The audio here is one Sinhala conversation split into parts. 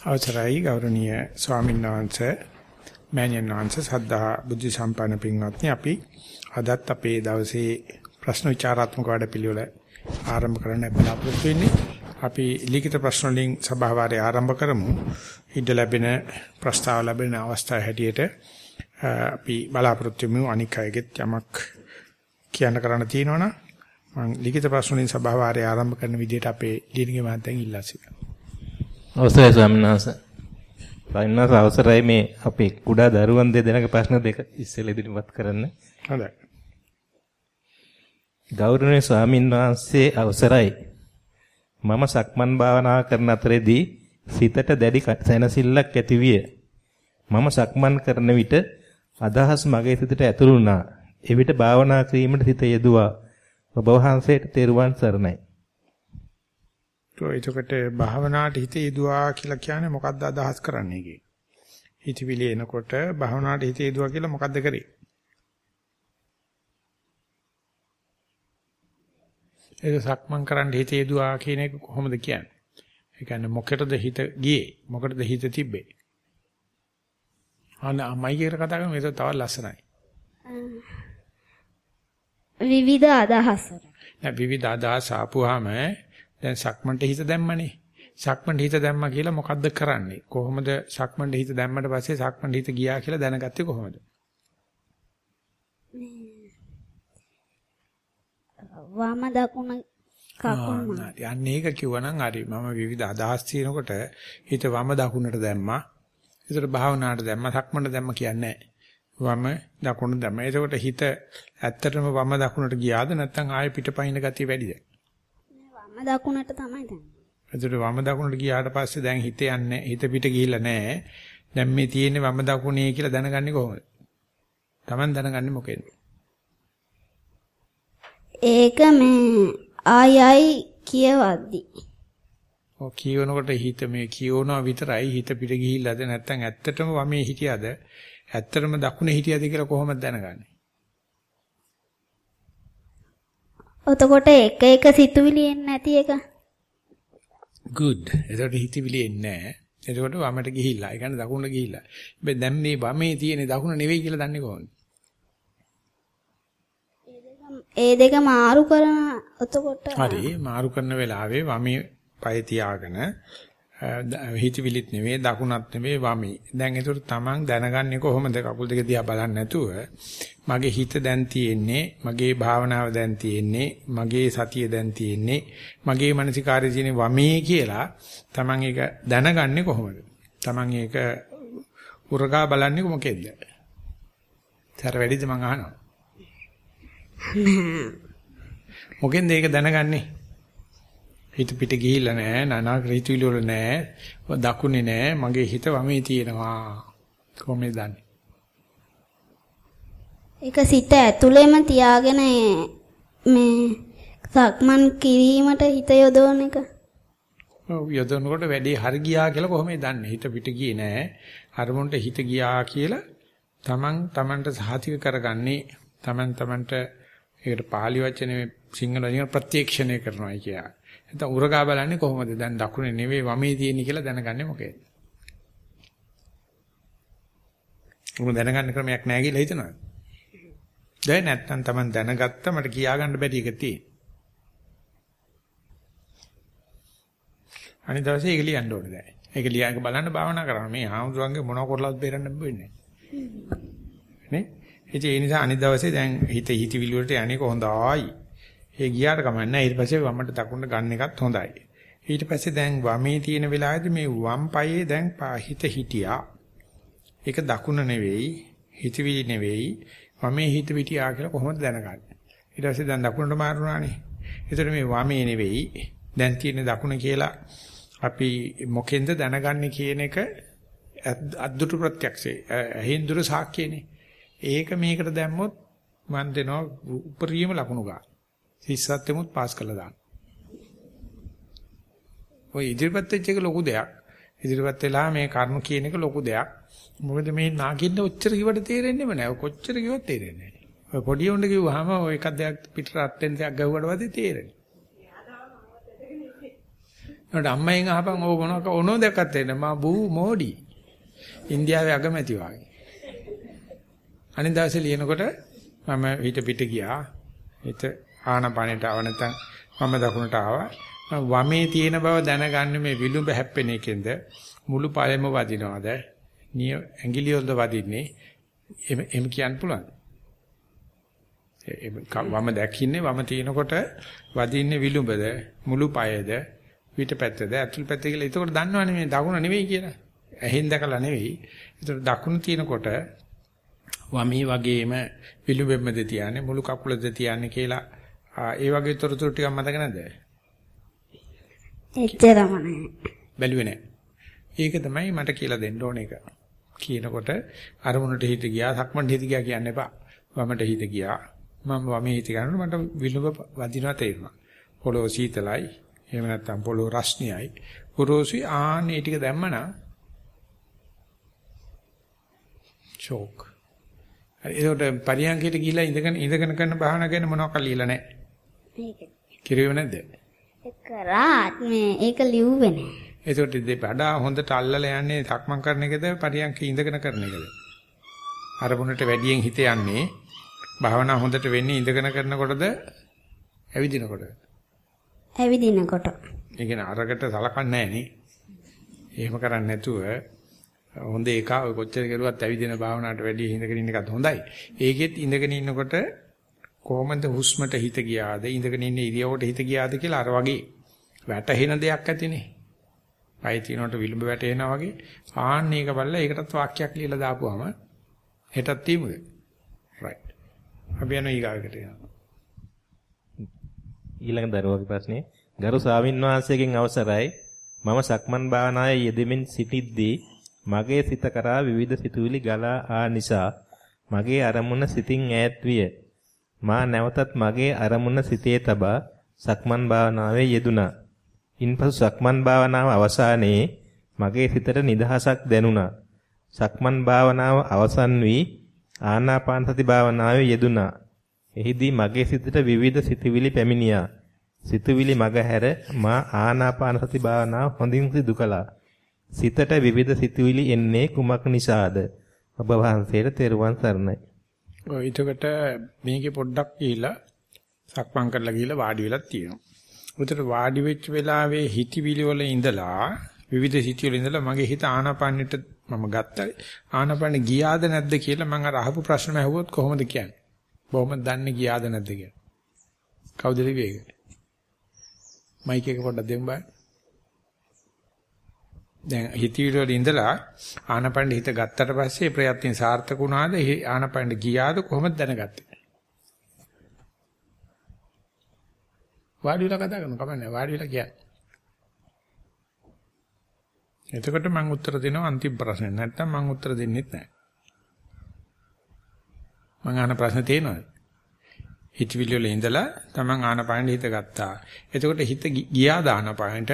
අවසරයි ගෞරවනීය ස්වාමීන් වහන්සේ මෑණියන් වහන්සේ සද්ධා බුද්ධ සම්පන්න පින්වත්නි. අපි අදත් අපේ දවසේ ප්‍රශ්න විචාරාත්මක වැඩපිළිවෙල ආරම්භ කරන්න බලාපොරොත්තු වෙන්නේ අපි ලිඛිත ප්‍රශ්න වලින් සභාවාරය ආරම්භ කරමු. ඉඩ ලැබෙන ප්‍රස්තාව ලැබෙන අවස්ථාව හැටියට අපි බලාපොරොත්තු වෙමු. අනික් අයගෙත් යමක් කියන්න කරන්න තියෙනවනම් මම ලිඛිත ප්‍රශ්න වලින් සභාවාරය ආරම්භ කරන විදිහට අපේ ලිඛිත මහත්තයන් ඉල්ලා සිටිනවා අවසරයි ස්වාමීන් වහන්සේ. වයින්නාස අවසරයි මේ අපේ කුඩා දරුවන් දෙදෙනාගේ ප්‍රශ්න දෙක ඉස්සෙල්ලා ඉදිරිපත් කරන්න. හොඳයි. ගෞරවනීය ස්වාමීන් වහන්සේ අවසරයි. මම සක්මන් භාවනා කරන අතරේදී සිතට දැඩි සැනසෙල්ලක් ඇතිවිය. මම සක්මන් කරන විට අදහස් මගේ සිතට ඇතුළු වුණා. එවිට භාවනා කිරීමට සිත යෙදුවා. ඔබ වහන්සේට තෙරුවන් සරණයි. එතකොට භාවනාවට හිත යදුවා කියලා කියන්නේ මොකද්ද අදහස් කරන්නේ ඒකේ? හිතවිලි එනකොට භාවනාවට හිත යදුවා කියලා මොකද්ද කරේ? ඒක සක්මන් කරන්න හිත යදුවා කියන එක කොහොමද කියන්නේ? ඒ කියන්නේ මොකටද හිත ගියේ? මොකටද හිත තිබ්බේ? අනේ අම්මයි කතා කරමු ඒක තවත් ලස්සනයි. විවිධ අදහස්. නෑ විවිධ අදහස් ආපුවාම දැන් සක්මන්ට හිත දැම්මනේ. සක්මන්ට හිත දැම්මා කියලා මොකද්ද කරන්නේ? කොහොමද සක්මන්ට හිත දැම්මට පස්සේ සක්මන්ට හිත ගියා කියලා දැනගත්තේ කොහොමද? වම දකුණ කකුල් යන්නේ ඒක කිව්වනම් හරි. මම විවිධ අදහස් තියෙනකොට හිත වම දකුණට දැම්මා. ඒතර භාවනාවට දැම්මා. සක්මන්ට දැම්මා කියන්නේ වම දකුණ දැම්මා. එතකොට හිත ඇත්තටම වම දකුණට ගියාද නැත්නම් ආයෙ පිටපයින් ගතිය වැඩිද? දකුණට තමයි දැන්. එතකොට වම දකුණට ගියාට පස්සේ දැන් හිත යන්නේ හිත පිට ගිහිල්ලා නැහැ. දැන් මේ තියෙන්නේ වම දකුණේ කියලා දැනගන්නේ කොහොමද? Taman දැනගන්නේ මොකෙන්ද? ඒක මේ ආයයි කියවද්දි. ඔව් කියවනකොට හිත මේ කියවනවා විතරයි හිත පිට ගිහිල්ලාද නැත්නම් ඇත්තටම වමේ හිටියද ඇත්තටම දකුණේ හිටියද කියලා කොහොමද දැනගන්නේ? එතකොට එක එක සිතුවිලි එන්නේ නැති එක. good. එතකොට හිතවිලි එන්නේ නැහැ. එතකොට වමට ගිහිල්ලා. ඒ කියන්නේ දකුණට ගිහිල්ලා. හැබැයි දැන් මේ වමේ තියෙන දකුණ නෙවෙයි කියලා දන්නේ කොහොමද? ඒ දෙක මාරු කරන එතකොට හරි මාරු කරන වෙලාවේ වමේ පය තියාගෙන හිතවිලිත් නෙවෙයි දකුණත් නෙවෙයි වමේ. දැන් ඒතර තමන් දැනගන්නේ කොහොමද කකුල් දෙක දිහා බලන්නේ නැතුව මගේ හිත දැන් තියෙන්නේ මගේ භාවනාව දැන් තියෙන්නේ මගේ සතිය දැන් තියෙන්නේ මගේ මානසිකාර්ය තියෙන්නේ වමේ කියලා තමන් ඒක දැනගන්නේ කොහොමද? තමන් ඒක උරගා බලන්නේ මොකෙන්ද? තර වැඩිද මං අහනවා. මොකෙන්ද ඒක දැනගන්නේ? හිත පිට ගිහිල්ලා නැහැ නනා ක්‍රීතුවිල වල නැහැ දකුණේ නැහැ මගේ හිත වමේ තියෙනවා. කොහොමද දන්නේ? ඒක සිත ඇතුළෙම තියාගෙන මේ සක්මන් කිරීමට හිත යොදවන එක. ඔව් යොදවනකොට වැඩි හරි ගියා කියලා කොහොමද දන්නේ? හිත පිට ගියේ නැහැ අරමුණට හිත ගියා කියලා තමන් තමන්ට සහතික කරගන්නේ තමන් තමන්ට ඒකට පාලි වචනේ සිංහල වචන ප්‍රත්‍යක්ෂණය කරනවා කියලා නැත්නම් උරගා බලන්නේ කොහොමද? දැන් දකුණේ නෙවෙයි වමේ තියෙන්නේ කියලා දැනගන්නේ මොකේද? උඹ දැනගන්න ක්‍රමයක් නැහැ කියලා හිතනවද? දැන් නැත්තම් Taman දැනගත්ත මට කියා ගන්න බැරි එක තියෙන. අනිත් දවසේ ඒක ලියන්න ඕනේ දැන්. ඒක ලියන්න බලන්න භාවනා කරන්න. මේ ආමුදුරන්ගේ මොනව කරලාද බේරන්න වෙන්නේ. නේ? ඒ නිසා අනිත් දවසේ දැන් හිත හිතවිලි වලට යන්නේ කොහොඳයි. ඒ ගියාට කමන්නේ ඊට පස්සේ වමට දකුණට ගන්න එකත් හොඳයි. ඊට පස්සේ දැන් වමේ තියෙන වෙලාවේදී මේ වම් පායේ දැන් හිත හිටියා. ඒක දකුණ නෙවෙයි, හිතවිලි නෙවෙයි, වමේ හිත පිටියා කියලා කොහොමද දැනගන්නේ? ඊට පස්සේ දැන් දකුණට මාරුණානේ. ඒතර මේ වමේ නෙවෙයි, දැන් තියෙන දකුණ කියලා අපි මොකෙන්ද දැනගන්නේ කියන එක අද්දුට ප්‍රත්‍යක්ෂේ. ඇහිඳුරු සාක්ෂියනේ. ඒක මේකට දැම්මොත් මන් දෙනවා උපරිම ලකුණු ගන්න. හිස්සත්ෙමුත් පාස් කළා දාන්න. ඔය ඉදිරිපත් වෙච්ච එක ලොකු දෙයක්. ඉදිරිපත් වෙලා මේ කර්ම කියන එක ලොකු දෙයක්. මොකද මේ නාකින්න ඔච්චර කිව්වට තේරෙන්නේම නැහැ. කොච්චර කිව්වත් තේරෙන්නේ නැහැ. ඔය පොඩි උණ්ඩ කිව්වහම ඔය එකක් දෙයක් පිටට අත්ෙන් දෙයක් ගහුවට පස්සේ තේරෙන්නේ. නේද අම්මෙන් අහපන් ඕක මොනක ඕනෝ දැක්කත් එන්න මා බූ මෝඩි. ඉන්දියාවේ අගමැති වාගේ. අනිත් දවසේ ලියනකොට මම හිත පිට ගියා. හිත ආනපනට ආව නැත්නම් මම දකුණට ආවා. මම වමේ තියෙන බව දැනගන්න මේ විලුඹ හැප්පෙන එකෙන්ද මුළු පයම වදිනවද? නිය ඇඟිලි වලද වදින්නේ? එම් එම් කියන්න පුළුවන්. වම දැකින්නේ වම තිනකොට වදින්නේ විලුඹද මුළු පයද පිටපැත්තද ඇතුල් පැත්ත කියලා. ඒකෝට දන්නවනේ මේ දකුණ නෙවෙයි කියලා. ඇහෙන් දැකලා නෙවෙයි. ඒතර දකුණ තිනකොට වමී වගේම විලුඹෙම්මද තියන්නේ මුළු කකුලද තියන්නේ කියලා ඒ වගේ තොරතුරු ටිකක් මතක නැද්ද? එච්චරම නෑ. බැලුවේ නෑ. ඒක තමයි මට කියලා දෙන්න ඕන එක. කියනකොට අරමුණට හිත ගියා, සක්මන්ට හිත ගියා කියන්න එපා. වමට හිත ගියා. මම වමේ හිත ගන්නකොට මට විලුඹ වදිනවා තේරුණා. පොළොව සීතලයි. එහෙම නැත්නම් පොළොව රස්නියයි. පුරෝසි ආන්නේ ටික දැම්මනම් ෂෝක්. ඒකට පරියන්කයට ගිහිලා ඉඳගෙන ඉඳගෙන කරන භාවනා ගැන මොනවක්ද ලියලා නැහැ. මේක. කිරුවේ නැද්ද? ඒක කරාත් මේ ඒක ලිව්වේ නෑ. ඒකට දෙපඩා හොඳට අල්ලලා යන්නේ සක්මන් කරන එකද පරියන්ක ඉඳගෙන කරන එකද? අරමුණට වැඩියෙන් හිත යන්නේ භාවනා හොඳට වෙන්නේ ඉඳගෙන කරනකොටද ඇවිදිනකොටද? ඇවිදිනකොට. ඒ කියන්නේ අරකට සලකන්නේ නැහැ නේ. එහෙම කරන්නේ නැතුව හොඳ එක ඔය කොච්චර කරුවත් ඇවිදින භාවනාවට වැඩිය ඉඳගෙන ඉන්න එකත් හොඳයි. ඒකෙත් ඉඳගෙන ඉන්නකොට කොහොමද හුස්මට හිත ගියාද ඉඳගෙන ඉන්න ඉරියවට හිත ගියාද කියලා අර වගේ වැටහෙන දෙයක් ඇතිනේ. පය තිනකොට විලුඹ වැටෙනවා වගේ ආන්න ඒක බලලා ඒකටත් වාක්‍යයක් ලියලා දාපුවාම හෙටත් තියමුද? right. අපි යනවා ඊගාවකට යනවා. ඊළඟ දරුවගේ ප්‍රශ්නේ ගරු ස්වාමින්වහන්සේගෙන් අවසරයි මම සක්මන් භාවනාවේ යෙදෙමින් සිටිද්දී මගේ සිත කරා විවිධ සිතුවිලි ගලා ආ නිසා මගේ අරමුණ සිතින් ඈත් විය. මා නැවතත් මගේ අරමුණ සිතේ තබා සක්මන් භාවනාවේ යෙදුණා. ඉන්පසු සක්මන් භාවනාව අවසානයේ මගේ සිතට නිදහසක් දැනුණා. සක්මන් භාවනාව අවසන් වී ආනාපාන සති භාවනාවේ යෙදුණා. එහිදී මගේ සිතට විවිධ සිතුවිලි පැමිණියා. සිතුවිලි මගහැර මා ආනාපාන සති භාවනාව හොඳින් සිදු කළා. සිතට විවිධ සිතුවිලි එන්නේ කුමක් නිසාද? ඔබ වහන්සේට තෙරුවන් සරණයි. ඔය එතකොට මේකේ පොඩ්ඩක් ගිහිලා සක්මන් කරලා ගිහිලා වාඩි වෙලා තියෙනවා. උතර වාඩි වෙච්ච වෙලාවේ හිතවිලි වල ඉඳලා විවිධ සිතුවිලි ඉඳලා මගේ හිත ආනාපානෙට මම ගත්තා. ආනාපානෙ ගියාද නැද්ද කියලා මම අර අහපු ප්‍රශ්න ඇහුවොත් කොහොමද කියන්නේ? කොහොමද දන්නේ ගියාද නැද්ද කියලා? කවුද ලිව්වේ ඒක? මයික් එක පොඩ්ඩක් දෙන්න බෑ. දැන් හිතවිලි වල ඉඳලා ආනපන හිත ගත්තට පස්සේ ප්‍රයත්න සාර්ථක වුණාද? ආනපන ගියාද? කොහොමද දැනගත්තේ? වාඩි වෙලා කතා කරනවා. කමන්නේ වාඩි වෙලා කියන්නේ. එතකොට මම උත්තර දෙනවා අන්තිම ප්‍රශ්නේ. නැත්තම් මම උත්තර දෙන්නෙත් නැහැ. මම අහන ප්‍රශ්න තේනවද? හිතවිලි වල ඉඳලා තමන් ආනපන හිත ගත්තා. එතකොට හිත ගියා දානපනට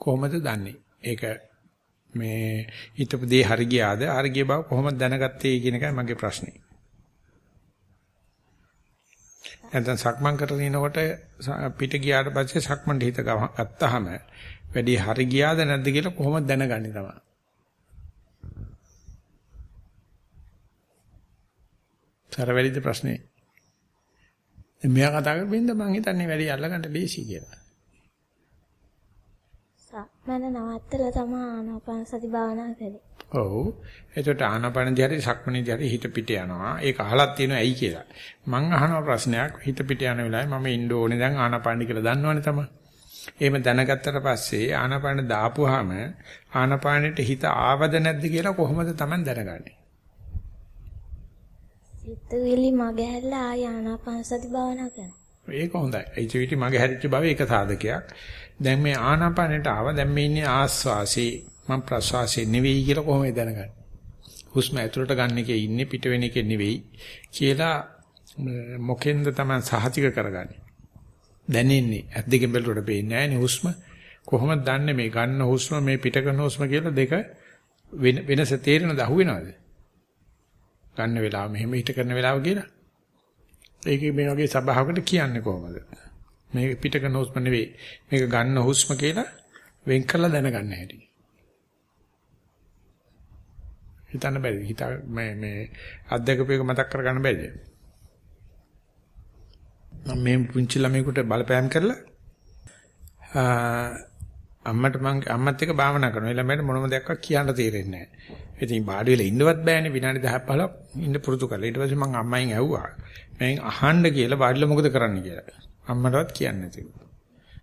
කොහොමද දන්නේ? ඒක මේ හිතපු දේ හරි ගියාද හරි ගිය බව කොහොමද දැනගත්තේ කියන එකයි මගේ ප්‍රශ්නේ. නැත්නම් සක්මන් කරගෙන ඉනකොට පිට ගියාට පස්සේ සක්මන් හිත ගත්තාම වැඩි හරි ගියාද නැද්ද කියලා කොහොමද දැනගන්නේ තමයි. සර වැඩිද ප්‍රශ්නේ. මෙයා කතා කරපින්ද මං හිතන්නේ වැඩි අල්ලගන්න ලේසි කියලා. සක්මන නවත්තලා තමයි ආනාපාන සති භාවනා කරේ. ඔව්. එතකොට ආනාපානදී හරි සක්මනේදී හරි හිත පිට යනවා. ඒක අහලක් තියෙනවා ඇයි කියලා. මං අහන ප්‍රශ්නයක් හිත පිට යන වෙලාවේ මම ඉන්න ඕනේ දැන් ආනාපානදි කියලා දන්නවනේ තමයි. එහෙම දැනගත්තට පස්සේ ආනාපාන දාපුවාම ආනාපානෙට හිත ආවද නැද්ද කියලා කොහොමද Taman දැනගන්නේ? සිතුවිලි මගහැරලා ආය ආනාපාන සති භාවනා කරනවා. ඒක හොඳයි. ඒ චවිටි මගේ හැරිච්ච බව ඒක සාධකයක්. දැන් මේ ආනාපානෙට ආව දැන් මේ ඉන්නේ ආස්වාසේ මම ප්‍රස්වාසේ නෙවෙයි කියලා කොහොමද දැනගන්නේ? හුස්ම ඇතුළට ගන්න එකේ ඉන්නේ පිට වෙන එකේ නෙවෙයි කියලා මොකෙන්ද තමයි සහතික කරගන්නේ? දැනෙන්නේ ඇස් දෙකෙන් බැලුවට පේන්නේ නැහැ නේ හුස්ම. කොහොමද දන්නේ මේ ගන්න හුස්ම මේ පිට කරන හුස්ම කියලා දෙක වෙනස තේරෙනවද අහුවෙනවද? ගන්න වෙලාව මෙහෙම හිට කරන වෙලාව කියලා. ඒකේ මේ වගේ සබාවකට කියන්නේ කොහොමද? මේක පිට කරන හුස්ම නෙවෙයි. මේක ගන්න හුස්ම කියලා වෙන් කරලා දැනගන්න හැටි. හිතන්න බැරිද? හිත මේ මේ අධ්‍යක්ෂකපේක මතක් කරගන්න බැරිද? මම මේ පුංචි ළමයෙකුට බලපෑම් කරලා අම්මට මං අම්මත් එක්ක භාවනා කරනවා. ඒ ළමයට මොනම දෙයක් කියන්න තේරෙන්නේ නැහැ. ඉතින් බාඩි වෙලා ඉන්නවත් බෑනේ විනාඩි 10ක් 15ක් ඉන්න පුරුදු කරලා. ඊට පස්සේ මං අම්මයින් ඇහුවා. මම අහන්න කියලා බාඩිලා මොකද කරන්න කියලා. අම්මටවත් කියන්නේ නැතිව.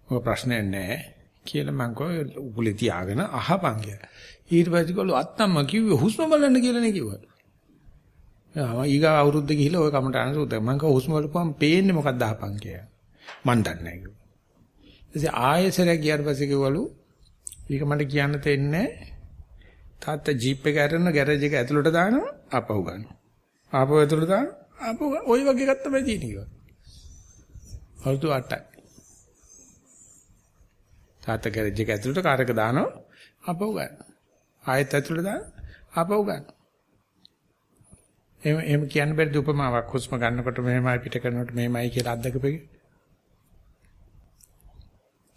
මොකක් ප්‍රශ්නයක් නැහැ කියලා මං කෝ උගුලේ තියාගෙන අහපන් කියලා. ඊට පස්සේ කළු අත්තම්ම කිව්වේ හුස්ම බලන්න කියලා නේ කිව්වා. ආ ඊගා අවුරුද්ද ගිහිල්ලා ওই කමට අනසුත මං කව හුස්ම බලපුවම පේන්නේ මොකක්ද අහපන් කියලා. මන් දන්නේ නැහැ කිව්වා. ඊට ආයෙසරයක් ගියාට පස්සේ කිව්වලු ඊක මට කියන්න තෙන්නේ තාත්තා ජීප් එක අරන ගෑරේජ් එක ඇතුළට දානවා ආපහු ගන්නවා. ආපහු ඇතුළට දානවා ආපහු ওই වගේ එකක් තමයි තියෙන්නේ කිව්වා. අවුරුදු 8යි. තාත්තා ගෑරේජ් එක ඇතුළට කාර් එක දානවා ආපහු ගන්නවා. ආයෙත් ඇතුළට දානවා ආපහු ගන්නවා. එහෙම එහෙම කියන්න බැරිද උපමාවක් හුස්ම ගන්නකොට මෙහෙමයි පිට කරනකොට මෙහෙමයි කියලා අද්දකපෙක.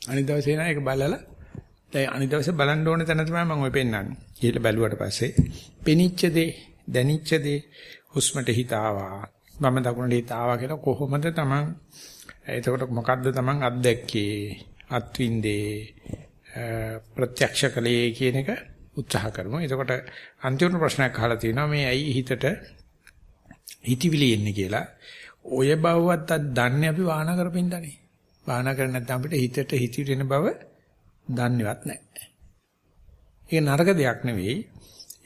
අනිත් දවසේ නෑ ඒක බලලා දැන් අනිත් දවසේ බලන්න ඕනේ තැන තමයි මම ඔය පෙන්නන්නේ. කියලා බැලුවට පස්සේ පෙනිච්ච දේ, දැනිච්ච දේ හුස්මට හිත ආවා. මම දකුණට හිත ආවා කියලා කොහොමද Taman එතකොට මොකද්ද Taman අත්දැක්කේ? අත්විඳේ ප්‍රත්‍යක්ෂ කලේ කියන එක උත්සාහ කරමු. එතකොට අන්තිම ප්‍රශ්නයක් අහලා තියෙනවා මේ ඇයි හිතට හිතවිලි එන්නේ කියලා. ඔය බවවත් දන්නේ අපි වාහන කරපින්දනේ. වාහන කරන්නේ නැත්නම් අපිට හිතට හිතවිලි එන බව දන්නේවත් නැහැ. ඒක නරක දෙයක් නෙවෙයි.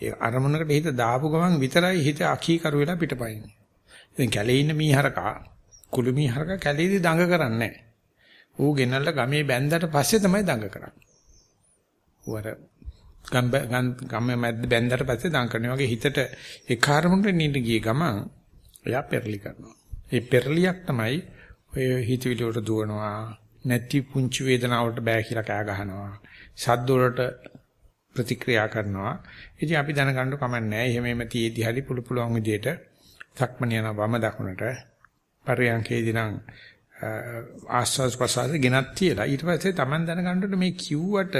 ඒ අරමුණකට හිත දාපු ගමන් විතරයි හිත අකීකරු වෙලා පිටපයින්නේ. ඉතින් කැලේ ඉන්න මීහරකා කුළු මීහරකා කැලේදී දඟ කරන්නේ නැහැ. ඌ ගෙනල්ලා ගමේ බැන්දට පස්සේ තමයි දඟ කරන්නේ. ඌ අර ගම මැද්ද බැන්දට පස්සේ දඟ කරනවා වගේ හිතට ඒ කාර්මුණට නිඳ ගිය ගමන් එයා පෙරලි කරනවා. ඒ පෙරලියක් තමයි ඔය හිතවිලි වලට දුවනවා නැති පුංචි වේදනාවලට බෑ කියලා කෑ ගහනවා. සද්ද වලට ප්‍රතික්‍රියා කරනවා. ඉතින් අපි දැනගන්න කමන්නේ එහෙම එහෙම තියේදී හරි පුළු පුළුවන් විදියට සක්මන යන වම දකුණට පරියන්කේදී නම් ආස්වාස් ප්‍රසාර ගෙනත් තියලා ඊට පස්සේ Taman දැනගන්නට මේ කිව්වට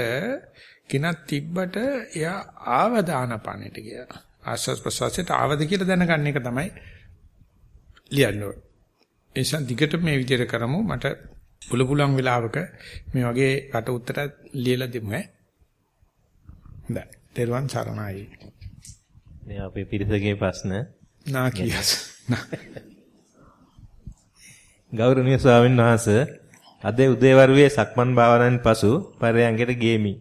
ගෙනත් තිබ්බට එයා ආවදානපණයට කියලා. ආස්වාස් ප්‍රසාරයට ආවද කියලා දැනගන්න එක තමයි ලියන්න ඕනේ. එසන් දිගට මේ විදිහට කරමු මට පුල පුලන් වෙලාවක මේ වගේ කට උත්තර ලියලා දෙමු ඈ. හොඳයි. දරුවන් සරණයි. මේ අපේ පිරිසගේ ප්‍රශ්න නා කියස්. ගෞරවනීය ස්වාමීන් වහන්සේ අද උදේවරුවේ සක්මන් භාවනාවෙන් පසු පරයන්කට ගේමි.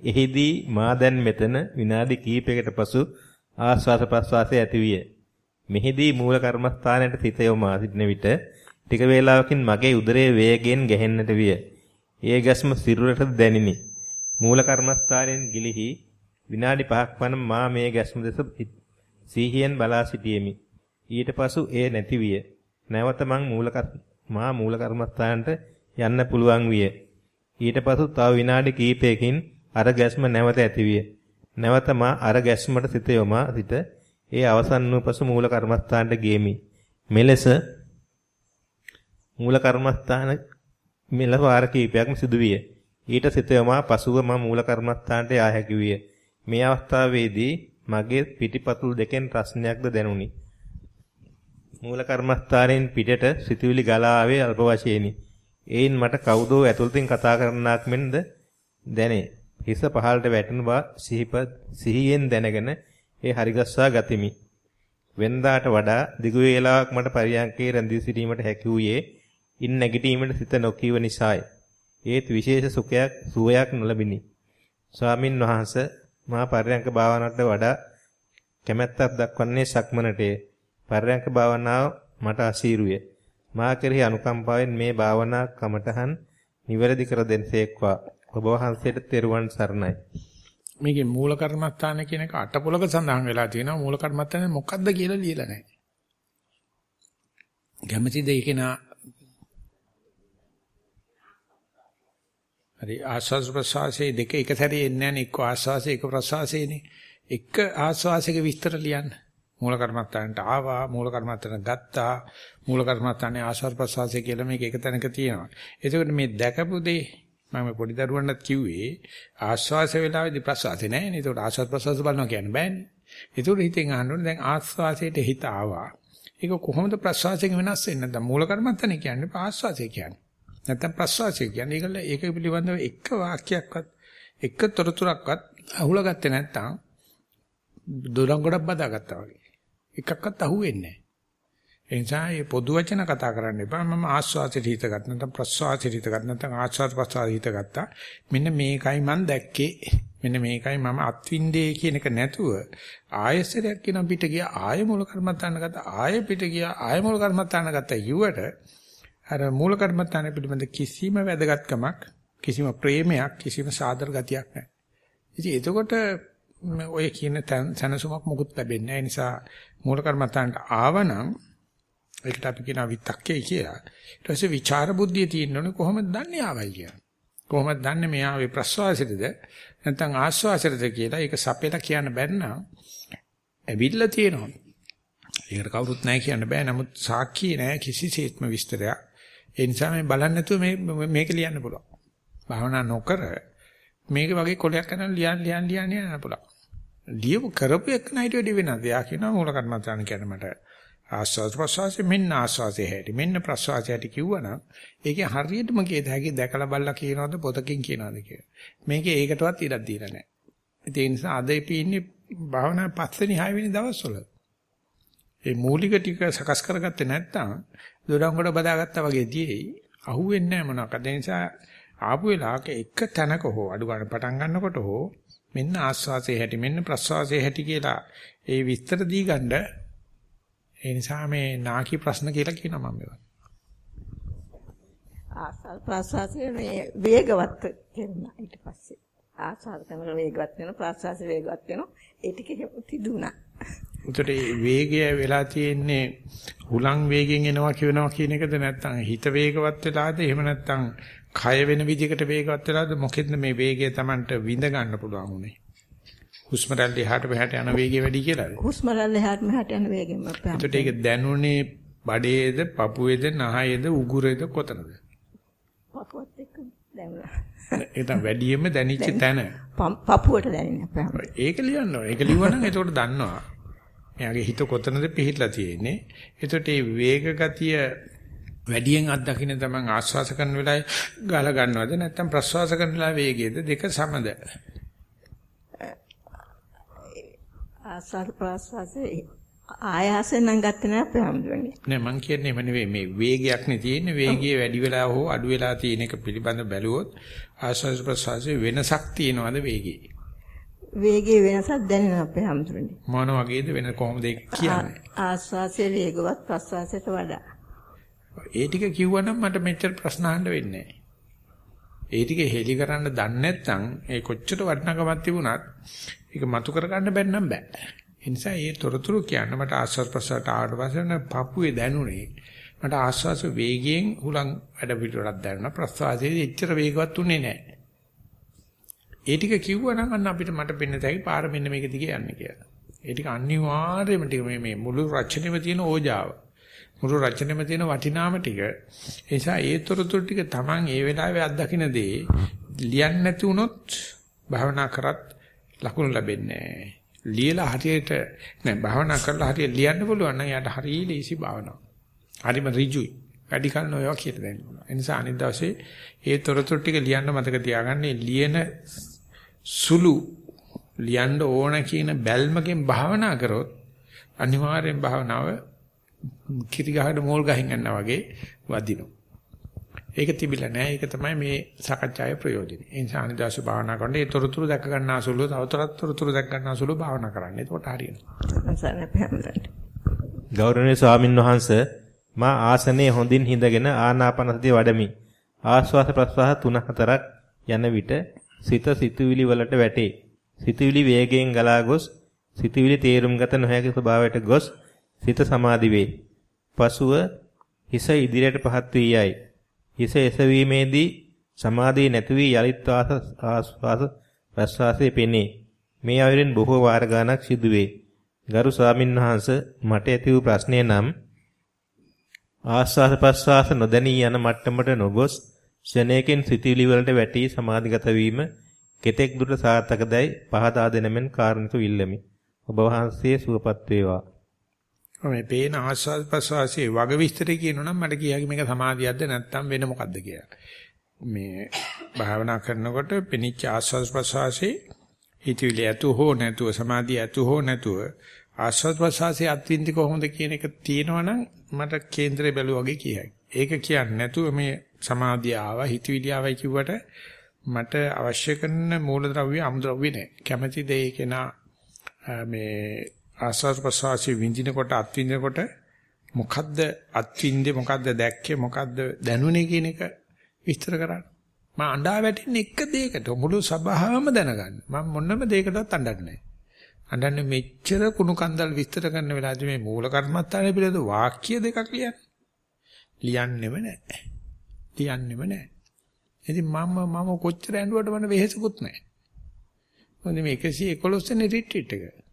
එහිදී මා දැන් මෙතන විනාඩි කිහිපයකට පසු ආස්වාද ප්‍රස්වාසය ඇතිවිය. මෙහිදී මූල කර්මස්ථානයේ සිත යොමා සිටින විට ටික වේලාවකින් මගේ උදරයේ වේගයෙන් ගැහෙන්නට විය. ඒ ගැස්ම සිරුරට දැනිනි. මූල කර්මස්ථානයෙන් ගිලිහි විනාඩි 5ක් පමණ මා මේ ගැස්ම දෙස සීහියෙන් බලා සිටියෙමි. ඊට පසු එය නැති විය. නැවත මං මූල මා මූල කර්මස්ථානට යන්න පුළුවන් විය. ඊට පසු තව විනාඩි කිහිපයකින් අර ගැස්ම නැවත ඇති විය. නැවත මා අර ගැස්මට සිත යොමා සිට ඒ අවසන් වූ පසු මූල කර්මස්ථානට ගියෙමි. මෙලෙස මූල කර්මස්ථාන මෙල වාර කිහිපයක්ම සිදුවිය. ඊට සිත යොමා පසුව මම මූල කර්මස්ථානට යා හැකි විය. මේ අවස්ථාවේදී මගේ පිටිපතුල් දෙකෙන් රස්නයක්ද දැනුනි. මූල කර්මස්ථානයෙන් පිටට සිතුවිලි ගලා ආවේ අල්ප වශයෙන්ි. එයින් මට කවුදෝ ඇතුළතින් කතා කරන්නාක් මෙන්ද දැනේ. හිස පහළට වැටෙන බව සිහිපත් සිහියෙන් දැනගෙන ඒ හරිගස්සා ගතිමි. වෙනදාට වඩා දිගු වේලාවක් මට පරියන්කේ රැඳී සිටීමට හැකි වූයේ ඉන් නැගිටීමට සිත නොකීව නිසාය. ඒත් විශේෂ සුඛයක් සුවයක් නොලබිනි. ස්වාමින් වහන්සේ මා පරියන්ක භාවනාවට වඩා කැමැත්තක් දක්වන්නේ සක්මනටය. පරියන්ක භාවනාව මට අසීරුය. මා කෙරෙහි අනුකම්පාවෙන් මේ භාවනා කමටහන් නිවැරදි කර දෙන්නේක්වා. ඔබ වහන්සේට තෙරුවන් සරණයි. මේකේ මූල කර්මස්ථාන කියන එක අටපොලක සඳහන් වෙලා තියෙනවා මූල කර්මස්ථානේ මොකක්ද කියලා ලියලා නැහැ. කැමැතිද ඒකේ නා හරි ආස්වාස් ප්‍රසවාසයේ දෙක එක සැරේ එන්නේ නැහැ නේ එක්ක ආස්වාසයේ එක ප්‍රසවාසයේනේ එක ආස්වාසයක විස්තර ලියන්න මූල කර්මස්ථානට ආවා මූල කර්මස්ථාන ගත්තා මූල කර්මස්ථානේ ආස්වාස් ප්‍රසවාසය කියලා මේක එක තැනක තියෙනවා එතකොට මේ දැකපු දේ මම පොඩි දරුවන්ටත් කිව්වේ ආස්වාස වේලාවේදී ප්‍රසවාසය නැහැ නේ. ඒකට ආස්වාද ප්‍රසවාස බලනවා කියන්න බෑනේ. ඒකට හිතෙන් අහන්න ඕනේ දැන් ආස්වාසයට හිත ආවා. ඒක කොහොමද ප්‍රසවාසයෙන් වෙනස් වෙන්නේ? නැත්නම් මූල කර්මත්තනේ කියන්නේ ආස්වාසය කියන්නේ. නැත්නම් ප්‍රසවාසය කියන්නේ ඒකල ඒක පිළිබඳව එක වාක්‍යයක්වත් එක තොරතුරක්වත් අහුලගත්තේ නැත්නම් දොරන් ගොඩක් බදාගත්තා වගේ. එකක්වත් අහුවෙන්නේ නැහැ. ඒ නිසා මේ පොදු වචන කතා කරන්න එපා. මම ආස්වාසයට හිත ගත්තා නැත්නම් ප්‍රස්වාසයට හිත ගත්තා නැත්නම් ආස්වාද ප්‍රස්වාසයට හිත ගත්තා. මෙන්න මේකයි මම දැක්කේ. මෙන්න මේකයි මම අත්විඳේ කියන එක නැතුව ආයසරයක් කියන පිට ගියා ආය මූල කර්මත්තාන ගත්තා. ආය පිට ගියා ආය මූල කර්මත්තාන ගත්තා. යුවට අර මූල කර්මත්තාන පිළිබඳ කිසිම වැදගත්කමක් කිසිම ප්‍රේමයක් කිසිම සාදර ගතියක් නැහැ. ඉතින් එතකොට ඔය කියන සැනසුමක් මොකුත් ලැබෙන්නේ නැහැ. ඒ නිසා මූල කර්මත්තාන්ට ආවනම් ඒකට අපි කියනවා විතක්කේ කියලා. ඊට පස්සේ විචාර බුද්ධිය තියෙනෝනේ කොහොමද දන්නේ ආවයි කියලා. කොහොමද දන්නේ මෙයාවේ ප්‍රස්වාසයේද නැත්නම් ආස්වාසයේද කියලා ඒක සපෙලා කියන්න බැන්නා. ඇවිල්ලා තියෙනවා. ඒකට කවුරුත් නැහැ කියන්න බෑ. නමුත් සාක්ෂි නැහැ කිසිසේත්ම විස්තරයක්. ඒ නිසා මේ බලන්න නැතුව මේ මේක ලියන්න පුළුවන්. භාවනා නොකර මේක වගේ කොලයක් කරන් ලියන් ලියන් ලියන් යන්න පුළුවන්. ලියව කරපු එක නයිට වැඩි වෙනද? යා කියනවා මූල කර්මස්ථාන කියන්නේ මට ආස්වාද ප්‍රසවාසය මෙන්න ආස්වාසය හැටි මෙන්න ප්‍රසවාසය හැටි කිව්වනම් ඒකේ හරියටම කේත හැකි දැකලා බලලා කියනවද පොතකින් කියනවද කියලා. මේකේ ඒකටවත් ඉඩක් දීලා නැහැ. ඒ නිසා අද අපි ඉන්නේ භාවනා පස්වෙනි හයවෙනි දවස්වල. ඒ මූලික ටික සකස් කරගත්තේ නැත්නම් දොඩංගොඩ බදාගත්තා වගේ දියේ අහුවෙන්නේ නැහැ මොනවාක්ද. ඒ නිසා ආපු වෙලාවක එක තැනක හෝ අඩු ගන්න පටන් ගන්නකොට හෝ මෙන්න ආස්වාසයේ හැටි මෙන්න ප්‍රස්වාසයේ හැටි කියලා ඒ විස්තර දී ගන්න ඒ නිසා මේ නාකි ප්‍රශ්න කියලා කියනවා මම මේවා. ආසල් ප්‍රසවාසයේ මේ වේගවත් කරනවා ඊට පස්සේ. ආසල් කරන වේගවත් වෙන ප්‍රසවාස වේගවත් වෙනවා. ඒ ටික තිදුණා. උතට වේගය වෙලා තියෙන්නේ හුලං වේගෙන් එනවා කියනවා කියන එකද නැත්නම් හිත වේගවත් වෙලාද එහෙම නැත්නම් කය වෙන විදිහකට වේගවත් වෙලාද මොකෙන්ද මේ වේගය Tamanට විඳ ගන්න පුළුවන් උනේ හුස්ම රැල්ල එහාට මෙහාට යන වේගය වැඩි කියලාද? හුස්ම රැල්ල එහාට මෙහාට යන වේගෙම අපේ. ඒකට ඒක දැනුනේ බඩේද, පපුවේද, නහයේද, උගුරේද කොතනද? පපුවත් එක්ක දැනුණා. ඒක තමයි වැඩියෙන්ම දැනිච්ච තැන. පපුවට දැනෙන්නේ අපේ. ඒක ලියන්න ඕනේ. ඒක ලිව්වනම් එතකොට දන්නවා. එයාගේ හිත කොතනද පිහිట్లా තියෙන්නේ. එතකොට මේ වේග ගතිය වැඩියෙන් අත්දකින්න තමයි ආශ්වාස කරන වෙලාවේ ගාල ගන්නවද නැත්නම් ප්‍රශ්වාස කරන වෙලාවේ වේගයද දෙක සමද ආස්වාද ප්‍රාස්වාසේ ආයාසෙන් නම් ගත්තේ නෑ අපේ හැමදෙන්නේ. නෑ මං කියන්නේ එම නෙවෙයි මේ වේගයක් නේ තියෙන්නේ වේගය වැඩි වෙලා හෝ අඩු වෙලා තියෙන එක පිළිබඳ බැලුවොත් ආස්වාද ප්‍රසවාසයේ වෙනසක් තියෙනවද වේගයේ? වේගයේ වෙනසක් දැනෙන අපේ හැමදෙන්නේ. මොන වගේද වෙන කොහොමද කියන්නේ? ආස්වාසයේ වේගවත් ප්‍රසවාසයට වඩා. ඒ ටික කිව්වනම් මට මෙච්චර ප්‍රශ්න අහන්න වෙන්නේ නෑ. ඒ ටික හෙලි කරන්න දන්නේ නැත්නම් ඒ කොච්චර වටිනකමක් තිබුණත් ඒක මතු කර ගන්න බැන්නම් බෑ. ඒ නිසා මේ තොරතුරු කියන්න මට ආස්වාද ප්‍රසාරට ආවට පස්සේ න පපුවේ දැනුනේ. මට ආස්වාස වේගයෙන් හුලං වැඩ පිටරක් දැනුණා. ප්‍රසවාසයේ එච්චර වේගවත් උනේ නැහැ. ඒ ටික කිව්වනම් අන්න අපිට මට පෙන්න තැයි පාර මෙන්න මේක දිගේ යන්නේ කියලා. ඒ ටික අනිවාර්යයෙන්ම ටික මේ මේ මුළු රචනෙම තියෙන ඕජාව. මුළු රචනෙම තියෙන වටිනාම ටික. ඒ නිසා ඒ තොරතුරු ටික Taman ඒ වෙලාවේ අත්දකින්න දේ ලියන්න නැති වුණොත් භාවනා කරත් ලකුණු ලැබෙන්නේ නැහැ. ලියලා හරියට නෑ භාවනා කරලා හරියට ලියන්න පුළුවන් නම් යාට හරිය ලීසි භාවනාව. හරිම ඍජුයි. වැඩි කල නොයවා කියලා දෙන්න පුළුවන්. ඒ නිසා අනිත් දවසේ ඒ තොරතුරු ටික ලියන්න මතක තියාගන්න ලියන සුළු ලියන්න ඕන කියන බැල්මකින් භාවනා කරොත් අනිවාර්යෙන් භාවනාව කිරි ගහකට මෝල් ගහින් යනවා වගේ වදිනවා. ඒක තිබිලා නැහැ. ඒක තමයි මේ සාකච්ඡාවේ ප්‍රයෝජනේ. ඒ නිසා අනිදාස භාවනා කරනකොට ඒ තොරතුරු දැක ගන්න අසුළු තවතරත් තොරතුරු දැක ගන්න අසුළු භාවනා කරන්න. එතකොට හරියනවා. ගෞරවනීය ස්වාමින් වහන්සේ මා ආසනයේ හොඳින් හිඳගෙන ආනාපානසතිය වඩමි. ආශ්වාස ප්‍රශ්වාස 3-4ක් යන විට සිත සිතුවිලි වලට වැටේ. සිතුවිලි වේගයෙන් ගලා ගොස් සිතුවිලි තේරුම් ගත නොහැකි ස්වභාවයට ගොස් සිත සමාධි වේ. පසුව හිස ඉදිරියට පහත් වී යයි. හිස එසවීමේදී සමාධිය නැති වී යලිත් ආස්වාස ප්‍රස්වාසයේ පෙනේ. මේ අයුරින් බොහෝ වාර ගණක් සිදුවේ. ගරු ස්වාමින්වහන්ස මට ඇති වූ ප්‍රශ්නය නම් ආස්වාස ප්‍රස්වාස නොදැනී යන මට්ටමට නොගොස් ශනේකින් සිටිවිලි වලට වැටි සමාධිගත වීම කෙතෙක් දුරට සාර්ථකදයි පහදා දෙනමෙන් කාරණික විල්ලමි. ඔබ වහන්සේ සුවපත් වේවා. මේ පේන ආස්වාද ප්‍රසවාසයේ වග විස්තරය කියනොනම් මට කියයි මේක සමාධියක්ද නැත්නම් වෙන මොකද්ද කියලා. මේ භාවනා කරනකොට පිනිච්ච ආස්වාද ප්‍රසවාසයේ හිතවිලි ඇතු හෝ නැතුව සමාධිය ඇතු හෝ නැතුව ආස්වාද ප්‍රසවාසයේ අත්විඳි කොහොමද කියන එක තියෙනවනම් මට කේන්දරේ බැලුවා වගේ කියයි. ඒක කියන්නේ නැතුව මේ සමාධිය ආවා හිතවිලි ආවයි කිව්වට මට අවශ්‍ය කරන මූලද්‍රව්‍ය අමුද්‍රව්‍ය නැහැ. කැමැති දේ කෙනා මේ ආස්වාද ප්‍රසවාසයේ විඳිනකොට අත්විඳිනකොට මොකද්ද අත්විඳේ මොකද්ද දැක්කේ මොකද්ද දැනුනේ කියන එක විස්තර කරන්න. මම අඬා වැටෙන්නේ එක දෙයකට මුළු සබාවම දැනගන්න. මම මොනම දෙයකටවත් අඬන්නේ නැහැ. අඬන්නේ මෙච්චර කුණු කන්දල් විස්තර කරන වෙලාවදී මේ මූල කර්මත්තානේ පිළිබඳ වාක්‍ය දෙකක් ලියන්න. ලියන්නෙම නැහැ. ලියන්නෙම නැහැ. ඉතින් මම මම කොච්චර ඇඬුවට මම වෙහෙසකුත් නැහැ. මොකද මේ 111 වෙනි රිට්‍රීට් එක.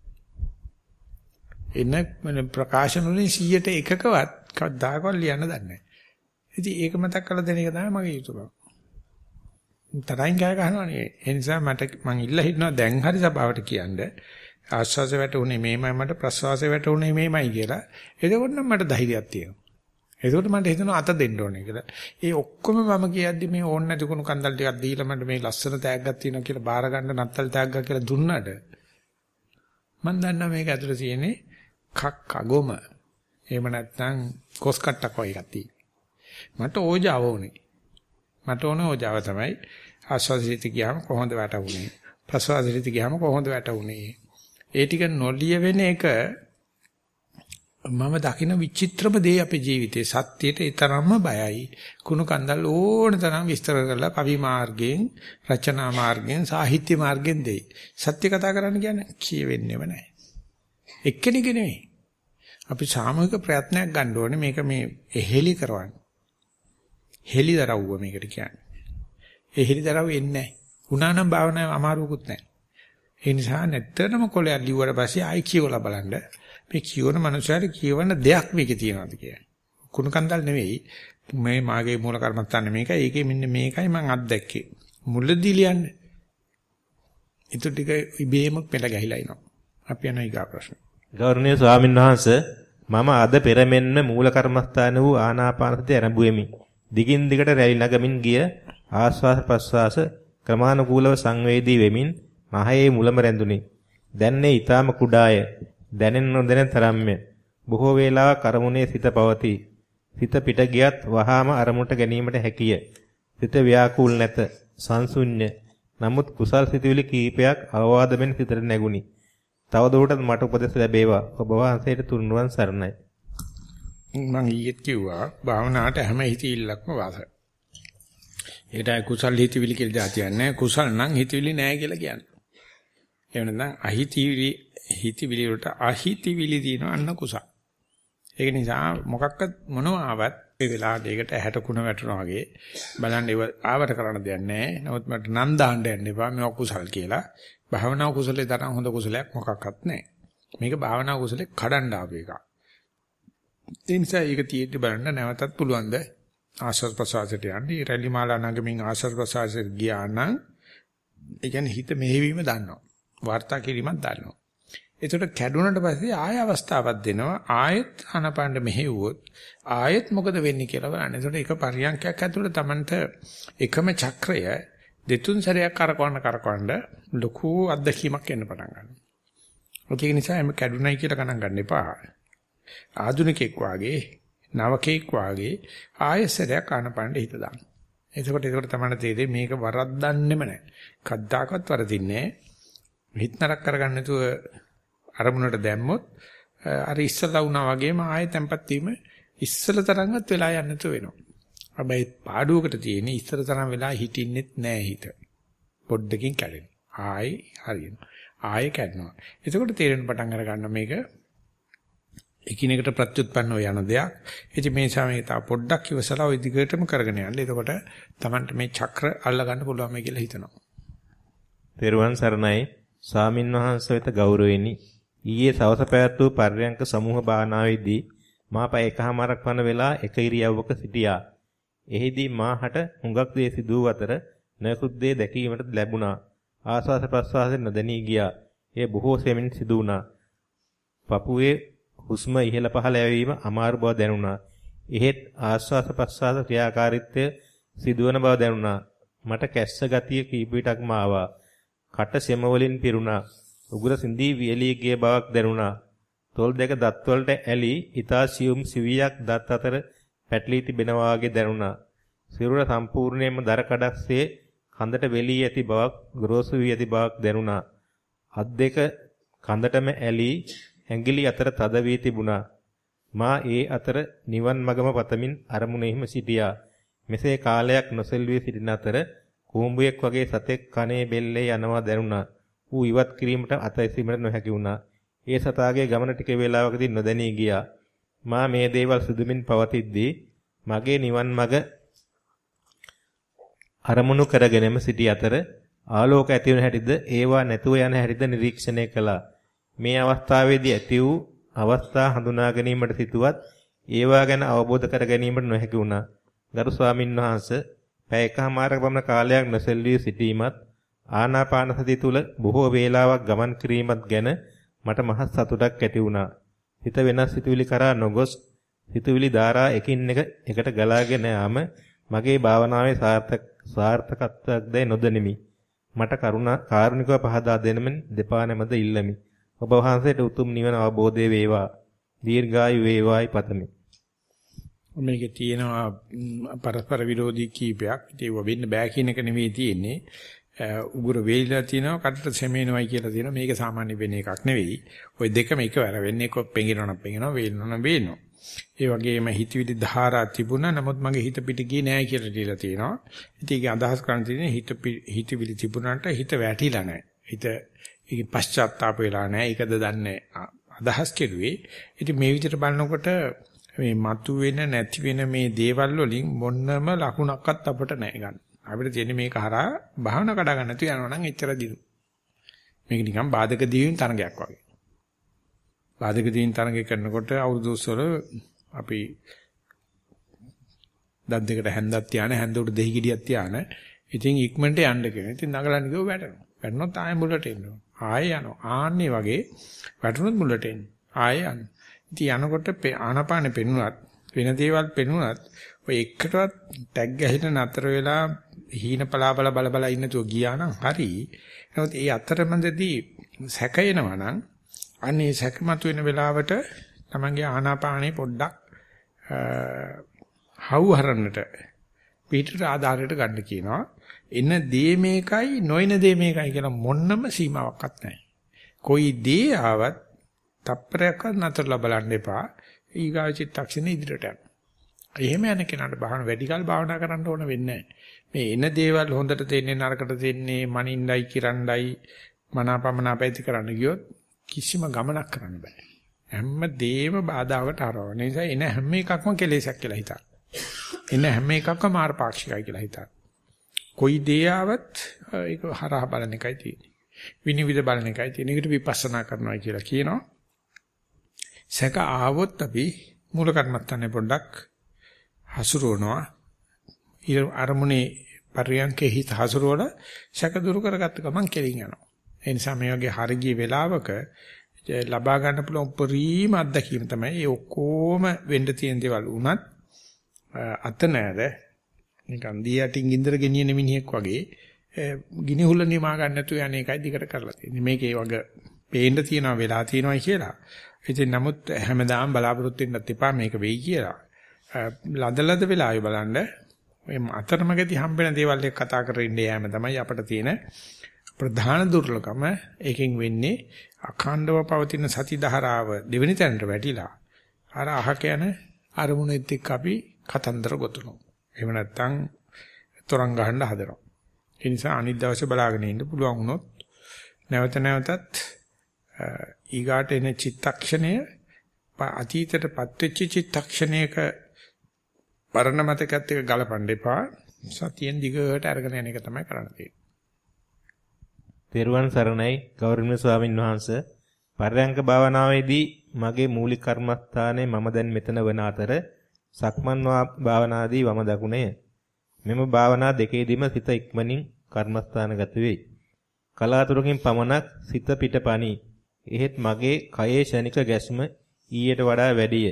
එන ප්‍රකාශන වලින් 100ට එකකවත් කවදාකවත් ලියන්න දන්නේ නැහැ. ඉතින් ඒක මතක් කරලා දෙන එක තමයි මගේ යුතුයකම. තරයින් ගෑ ගන්නවා නේ. ඒ නිසා මට මං ඉල්ලා හිටනවා දැන් හරි සභාවට කියන්න. ආශ්වාසය වැටුනේ මේමයි මට ප්‍රශ්වාසය වැටුනේ මේමයි කියලා. එතකොට නම් මට ධෛර්යයක් තියෙනවා. එතකොට මට හිතෙනවා අත දෙන්න ඕනේ කියලා. ඒ ඔක්කොම මම කියද්දි මේ ඕන්න නැති කුණු කන්දල් ටිකක් දීලා මට මේ ලස්සන තෑග්ගක් තියෙනවා කියලා බාර ගන්න නත්තල් තෑග්ගක් කියලා දුන්නාට මම දන්නවා මේක ඇතුලේ තියෙන්නේ කක් අගොම. එහෙම නැත්නම් කොස් කට්ටක් වගේ එකක් තියෙනවා. මට ඕජාව ඕනේ. මට ඕන ඕජාව තමයි ආස්වාදිත ගියාම කොහොමද වැටුනේ? ප්‍රසවාදිත ගියාම කොහොමද වැටුනේ? ඒ ටික නොලිය වෙන එක මම දකින විචිත්‍රම දේ අපේ ජීවිතේ සත්‍යයට ඒ තරම්ම බයයි. කුණු කන්දල් ඕන තරම් විස්තර කරලා කවි මාර්ගයෙන්, රචනා මාර්ගයෙන්, සාහිත්‍ය මාර්ගයෙන් දෙයි. සත්‍ය කතා කරන්න කියන්නේ කියවෙන්නේම නැහැ. එක්කෙනෙක් නෙවෙයි. අපි සාමූහික ප්‍රයත්නයක් ගන්න ඕනේ මේක මේ එහෙලි කරවන්න. හෙලිදරව්ව මේකට කියන්නේ. ඒ හෙලිදරව් එන්නේ නැහැ. උනානම් භාවනාව අමාරුවකුත් නැහැ. ඒ නිසා නැත්තරම කොලයක් ලිව්වට පස්සේ ආයි කියවලා බලන්න. මේ කියවන මනුස්සයාට කියවන්න දෙයක් මේකේ තියෙනවද කියලා. කුණු කන්දල් නෙවෙයි. මේ මාගේ මූල කර්මත්තාන මේකයි. ඒකේ මෙන්න මේකයි මම අත්දැක්කේ. මුලදී ලියන්නේ. ඊට ටික ඉබේම පෙළ ගැහිලා ඉනවා. අපි යන ඊගා ප්‍රශ්න. ගෞරවනීය ස්වාමින්වහන්සේ මම අද පෙරමෙන්න මූල කර්මස්ථාන වූ ආනාපාන සතිය ආරම්භුවෙමි. දිගින් දිගට රැලි නගමින් ගිය ආස්වාස ප්‍රස්වාස ක්‍රමානුකූලව සංවේදී වෙමින් මහයේ මුලම රැඳුනි. දැන්නේ ඊටාම කුඩාය. දැනෙන නොදැනෙන තරම්ය. බොහෝ වේලාවක් අරමුණේ සිත පවතී. සිත පිට ගියත් වහාම අරමුණට ගැනීමට හැකිය. සිත ව්‍යාකූල් නැත. සංසුඤ්ඤ. නමුත් කුසල් සිතුවිලි කීපයක් අවවාදයෙන් සිතට නැගුණි. තවදුරටත් මට උපදෙස් ලැබේවා. ඔබ වහන්සේට තුන්රුවන් සරණයි. මම ඊයේත් කිව්වා භාවනාවට හැම හිතිල්ලක්ම වාස. ඒකට කුසල් හිතවිලි කියලා જાතියක් නැහැ. කුසල් නම් හිතවිලි නැහැ කියලා කියන්නේ. එහෙම නැත්නම් අහිතවිලි හිතවිලි වලට අහිතවිලි දින අන්න කුසල්. ඒක නිසා මොකක්වත් මොනවා ආවත් ඒ වෙලාවට ඒකට ඇහැට කුණ වැටෙනවා වගේ බලන්න ඒව ආවට කරන්න දෙයක් නැහැ. නමුත් මට නම් දාන්න යන්න එපා මේ කුසල් කියලා. භාවනා කුසලේ තරම් හොඳ කුසලයක් මොකක්වත් නැහැ. මේක භාවනා කුසලේ කඩන්න ආපු එකක්. ඒ නිසා ඒක තියෙද්දි බලන්න නැවතත් පුළුවන් ද ආශ්වාස ප්‍රශ්වාසයට යන්නේ රැලි මාලා නගමින් ආශ්වාස ප්‍රශ්වාසයට ගියා නම් ඒ කියන්නේ හිත මෙහෙවීම දන්නවා. වාර්තා කිරීමක් දන්නවා. ඒකට කැඩුනට පස්සේ ආය අවස්ථාවක් දෙනවා ආයෙත් අනපන්න මෙහෙවුවොත් ආයෙත් මොකද වෙන්නේ කියලා බලන්න. ඒකට එක පරියන්කයක් ඇතුළේ Tamanට එකම චක්‍රය දෙතුන් සැරයක් කරකවන්න කරකවන්න ලොකු අත්දැකීමක් එන්න පටන් ගන්නවා. ඒක නිසා එම කැඩුනයි කියලා ගණන් ගන්න එපා. ආධුනිකෙක් වාගේ නවකෙක් වාගේ ආයසරයක් ආනපණ්ඩ හිත දාන්න. එතකොට ඒකට තමයි තේරෙන්නේ මේක වරද්දන්නෙම නැහැ. කද්දාකවත් වරදින්නේ නැහැ. හිත නරක කරගන්න නැතුව අරමුණට දැම්මොත් අර ඉස්සලා වුණා වගේම ආයෙ tempat වීම ඉස්සල තරම්වත් වෙලා යන්න නැතුව වෙනවා. හැබැයි පාඩුවකට තියෙන ඉස්තර තරම් වෙලා හිටින්නෙත් නෑ හිත. පොඩ්ඩකින් කැඩෙන. ආයි හරියන. ආයෙ කැඩනවා. එතකොට තේරෙන පටන් අර ගන්න මේක එකිනෙකට ප්‍රත්‍යুৎපන්නව යන දෙයක්. ඉතින් මේ සමේ තා පොඩ්ඩක් ඉවසලා ওই දිගටම කරගෙන යන්න. එතකොට Tamanට මේ චක්‍ර අල්ල ගන්න පුළුවන් මේ කියලා හිතනවා. තෙරුවන් සරණයි. ස්වාමින්වහන්ස වෙත ගෞරවෙනි. ඊයේ සවස පැවැත් වූ පර්යංක සමූහ භාවනාවේදී මා පැය එකහමාරක් වන වෙලා එක ඉරියව්වක සිටියා. එෙහිදී මාහට හුඟක් දේ සිදු අතර නොයෙකුත් දේ දැකීමට ලැබුණා. ආස්වාස ප්‍රස්වාසයෙන් නොදැනී ගියා. එය බොහෝ සෙමින් සිදු වුණා. පපුවේ හුස්ම ඉහළ පහළ යැවීම අමාරු බව දැනුණා. එහෙත් ආස්වාස ප්‍රස්වාස ක්‍රියාකාරීත්වය සිදුවන බව දැනුණා. මට කැස්ස ගතිය කීප විටක්ම ආවා. කට සෙම වලින් පිරුණා. උගුර සිඳී වියලී ගිය බවක් දැනුණා. තොල් දෙක දත් වලට ඇලි ඊතා සියුම් සිවියක් දත් අතර පැටලී තිබෙනවා වගේ දැනුණා. සිරුර සම්පූර්ණයෙන්ම දර කඩක්සේ කඳට වෙලී ඇති බවක් ගොරෝසු වී ඇති බවක් දැනුණා. අත් දෙක කඳටම ඇලී ඇඟිලි අතර තද වී තිබුණා. මා ඒ අතර නිවන් මගම පතමින් අරමුණෙහිම සිටියා. මෙසේ කාලයක් නොසෙල්වී සිටින අතර කූඹුවෙක් වගේ සතෙක් කනේ බෙල්ලේ යනවා දැනුණා. ඌ ඉවත් කිරීමට අත එසීමට නොහැකි වුණා. ඒ සතාගේ ගමන ටික වේලාවකදී නොදැනී ගියා. මා මේ දේවල් සිදුමින් පවතිද්දී මගේ නිවන් මඟ අරමුණු කරගෙනම සිටි අතර ආලෝක ඇති වන හැටිද ඒවා නැතුව යන හැටිද නිරීක්ෂණය කළා. මේ අවස්ථාවේදී ඇති වූ අවස්ථා හඳුනා ගැනීමට සිටුවත් ඒවා ගැන අවබෝධ කර ගැනීමට නොහැකි වුණා. ගරු ස්වාමින් වහන්සේ පැය එකමාරක පමණ කාලයක් නොසෙල්වී සිටීමත් ආනාපාන සතිය තුල බොහෝ වේලාවක් ගමන් කිරීමත් ගැන මට මහත් සතුටක් ඇති වුණා. හිත වෙනස් සිතුවිලි කරා නොගොස් සිතුවිලි ධාරා එකින් එක එකට ගලාගෙන යාම මගේ භාවනාවේ සාර්ථක සාර්ථකත්වයක්දයි නොදනිමි. මට කරුණා කාරුණිකව පහදා දෙනමින් දෙපා නැමද ඉල්ලමි. ඔබ වහන්සේට උතුම් නිවන අවබෝධය වේවා. දීර්ඝායු වේවායි පතමි. මේකේ තියෙනවා පරස්පර විරෝධී කීපයක්. ඒක වෙන්න බෑ කියන එක නෙවෙයි තියෙන්නේ. උගුර වේලිලා තියෙනවා කටට සෙමෙනවයි කියලා තියෙනවා. මේක සාමාන්‍ය වෙන එකක් නෙවෙයි. ওই දෙකම එකවර වෙන්නේ කො පෙඟිනවනම් පෙඟිනවා වේලනවනම් වේනවා. ඒ වගේම හිතවිලි ධාරා තිබුණා නමුත් මගේ හිත පිට ගියේ නෑ කියලා දීලා තියෙනවා. ඉතින් ඒක අදහස් කරන්න තියෙන්නේ හිත හිතවිලි තිබුණාට හිත වැටිලා නෑ. හිත ඒක පශ්චාත්තාප වෙලා නෑ. ඒකද දන්නේ අදහස් කෙරුවේ. ඉතින් මේ විදිහට බලනකොට මේ මතු වෙන නැති වෙන මේ දේවල් වලින් මොන්නම ලකුණක්වත් අපට නැහැ ගන්න. අපිට තියෙන්නේ මේක හරහා භාවනා කඩා ගන්න නැතු යනවා නම් එච්චර දිනු. මේක නිකන් බාධක දීවින් තරගයක් වගේ. බාධක දීවින් තරගය කරනකොට අවුරුදු වල අපි දත් දෙකට හැන්දක් තියාන හැන්ද උඩ දෙහි ගෙඩියක් තියාන ඉතින් ඉක්මනට යන්න කියන. ඉතින් නගලන්න ගිහුව වැටෙනවා. වැටුනොත් ආයෙ මුලට එනවා. ආයෙ යනවා. ආන්නේ වගේ වැටුනොත් මුලට එන්නේ. ආයෙ යනවා. ඉතින් යනකොට ආනපානෙ පෙනුනත් වෙන දේවල් පෙනුනත් ඔය එකටවත් ටැග් ගහලා නතර වෙලා හීන පලාබල බල බල ඉන්න තුව ගියා නම් හරි. නමුත් ඒ අතරමැදදී සැකයනවා නම් අනේ සැකමතු වෙන වෙලාවට තමන්ගේ ආනාපානේ පොඩ්ඩක් හවුහරන්නට පිටට ආධාරයට ගන්න කියනවා. එන දේ මේකයි නොයන දේ මේකයි කියලා මොන්නම සීමාවක්වත් නැහැ. කොයි දේ ආවත් තප්පරයක්වත් නතරලා බලන්න එපා. ඊගා චිත්තක්ෂණ ඉදිරියට යන්න. එහෙම යන කෙනාට බාහන වැඩි කල භාවනා කරන්න ඕන වෙන්නේ මේ එන දේවල් හොඳට තේන්නේ නරකට තේන්නේ මනින්ඩයි කිරණ්ඩයි මනාපමනාපයිති කරන්න ගියොත් කිසිම ගමනක් කරන්න බෑ. හැම දෙයක්ම බාධාකට හරවන නිසා එන හැම එකක්ම කෙලෙසක් කියලා හිතන්න. එන හැම එකක්ම මාර්ගපාක්ෂිකයි කියලා හිතන්න. කොයි දේ ආවත් ඒක හරහා බලන එකයි තියෙන්නේ. විනිවිද බලන එකයි තියෙන්නේ. ඒකට විපස්සනා කරනවා කියලා කියනවා. සැක ආවොත් අපි මූල කර්මත්තන්නේ පොඩ්ඩක් හසුරුවනවා. ඊට අරමුණේ පරියන්කේ හිත හසුරුවල සැක දුරු කරගත්ත ගමන් කෙලින් යනවා. ඒ නිසා මේ වගේ හරගිය වෙලාවක ලබා ගන්න පුළුවන් උපරිම අත්දැකීම තමයි ඒ ඔක්කොම වෙන්න තියෙන දේවල් උනත් අත නෑර නිකන් දී යටින් ගින්දර ගෙනියන මිනිහෙක් වගේ ගිනි හුල නිමා ගන්න නැතුව යන එකයි දිකට කරලා තියෙන්නේ. මේකේ වගේ පේන්න තියනවා වෙලා තියෙනවා කියලා. ඉතින් නමුත් හැමදාම බලාපොරොත්තු වෙන්නත් එපා මේක වෙයි කියලා. ලදලද වෙලාවේ බලන්න මේ අතරමැදි හම්බෙන දේවල් එක්ක කතා කරගෙන ඉන්න යෑම තමයි අපිට තියෙන ප්‍රධාන දුර්ලභම. ඒකෙන් වෙන්නේ අඛණ්ඩව පවතින සති ධාරාව දෙවෙනි තැනට වැටිලා අර අහක යන අරමුණෙත් එක්ක අපි කතන්දර ගොතනවා. එහෙම නැත්නම් තරංග ගහන්න හදනවා. ඒ නිසා අනිත් දවසේ බලාගෙන ඉන්න පුළුවන් වුණොත් නැවත නැවතත් ඊගාට එන චිත්තක්ෂණය අතීතයටපත් වෙච්ච චිත්තක්ෂණයක පරණ මතකත් එක්ක ගලපන්න එපා. සතියෙන් දිගට අරගෙන යන එක තමයි කරන්න තියෙන්නේ. තෙරුවන් සරණයි ගෞරවනීය ස්වාමින් වහන්සේ පරයන්ක භාවනාවේදී මගේ මූලික කර්මස්ථානයේ මම දැන් මෙතන වන අතර සක්මන් භාවනාදී වම දකුණය. මෙම භාවනා දෙකේදීම සිත ඉක්මනින් කර්මස්ථානගත වෙයි. කලාතුරකින් පමණක් සිත පිටපණී. එහෙත් මගේ කයේ ෂණික ගැස්ම ඊයට වඩා වැඩිය.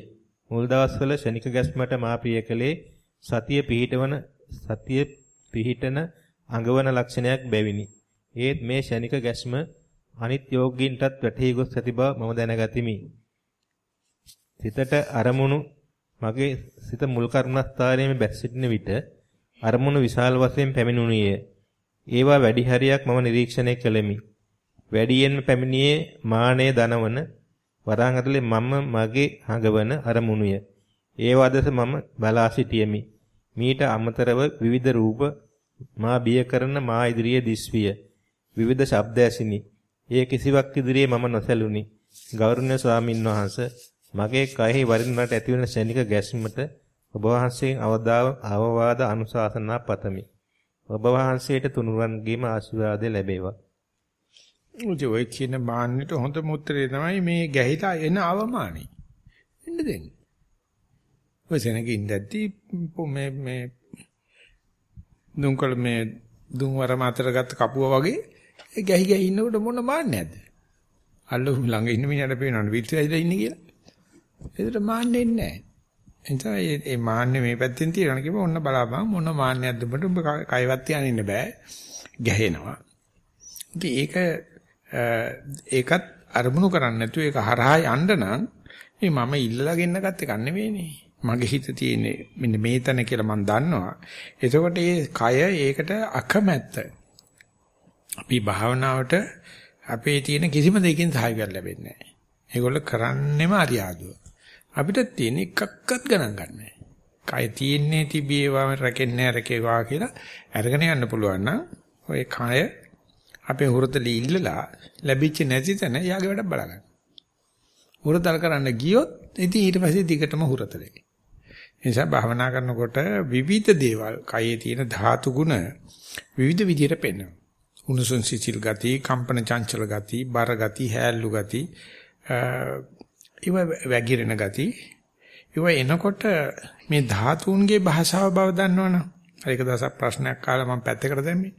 මුල් දවස්වල ෂණික ගැස්මට මා ප්‍රිය කළේ සතිය පිහිටවන සතිය පිහිටන අඟවන ලක්ෂණයක් බැවිනි. ඒත් මේ ෂණික ගැස්ම අනිත් යෝගීන්ටත් වැටහි ගොස් ඇති බව මම දැනගතිමි. සිතට අරමුණු මගේ සිත මුල් කර්මස්ථානයේ බැස් සිටින විට අරමුණු විශාල වශයෙන් පැමිණුණියේ. ඒවා වැඩි හරියක් මම නිරීක්ෂණය කළෙමි. වැඩියෙන්ම පැමිණියේ මානයේ දනවන වරහන් ඇතුලේ මම මගේ හඟවන අරමුණුය. ඒ වදස මම බලා සිටියෙමි. මීට අමතරව විවිධ රූප මා බිය කරන මා ඉදිරියේ දිස්විය. විවිධ ශබ්ද ඇසිනි. ඒ කිසිවක් ඉදිරියේ මම නොසැලුනි. ගෞරවනීය ස්වාමින් වහන්සේ මගේ කයෙහි වරින් වරට ඇතිවන ශනික ගැස්මට ඔබ වහන්සේගෙන් අවදාව අවවාද අනුශාසනා පතමි. ඔබ වහන්සේට තුනුරුවන්ගේම ආශිර්වාද ලැබේවා. ඔය කියන මාන්නට හොඳ මුත්‍රේ තමයි මේ ගැහිලා එන අවමානයි. එන්න දෙන්න. ඔය සෙනගින් දැද්දි මේ මේ දුන්කල මේ දුන්වර මාතර ගත්ත කපුවා වගේ ගැහි ගැහි ඉන්නකොට මොන මාන්නයක්ද? අල්ලු ළඟ ඉන්න මිනිහට පේනවනේ විත්‍රයිලා ඉන්නේ කියලා. ඒකට මාන්නේ නැහැ. එතන මේ මාන්නේ මේ පැත්තෙන් තියනවා කියපුවා ඔන්න බලාපන් මොන මාන්නයක්ද උඹට උඹ කයවත් තියාගෙන ඉන්න බෑ. ගැහෙනවා. ඒක ඒකත් අරමුණු කරන්නේ නැතුව ඒක හරහා යන්න නම් මේ මම ඉල්ලලා ගෙන්න ගත්ත එකක් නෙවෙයිනේ. මගේ හිත තියෙන්නේ මෙන්න මේතන කියලා මම දන්නවා. එතකොට ඒ කය ඒකට අකමැත්ත. අපි භාවනාවට අපේ තියෙන කිසිම දෙයකින් සහයෝගයක් ලැබෙන්නේ නැහැ. ඒගොල්ලෝ කරන්නේම අරියාදුව. අපිට තියෙන එකක්වත් ගණන් ගන්නෑ. කය තියෙන්නේ තිබේවා රැකෙන්නේ රැකේවා කියලා අරගෙන යන්න පුළුවන් නම් ඔය කය අපේ හුරතලී ඉල්ලලා ලැබිච්ච නැති තැන යාගේ වැඩක් බලගන්න. හුරතල් කරන්න ගියොත් ඉතින් ඊට පස්සේ දිගටම හුරතලේ. නිසා භාවනා කරනකොට විවිධ දේවල් කයේ තියෙන ධාතු ගුණ විවිධ විදිහට පෙන්වනවා. උණුසුම් සිසිල් ගති, කම්පන චංචල ගති, බර ගති, හැල්ලු ගති, ඒව වැగిරෙන ගති. ඒව එනකොට මේ ධාතුන්ගේ භාෂාව බව දන්නවනම් ඒක දවසක් ප්‍රශ්නයක් කාලා මම පැත්තකට දැම්මේ.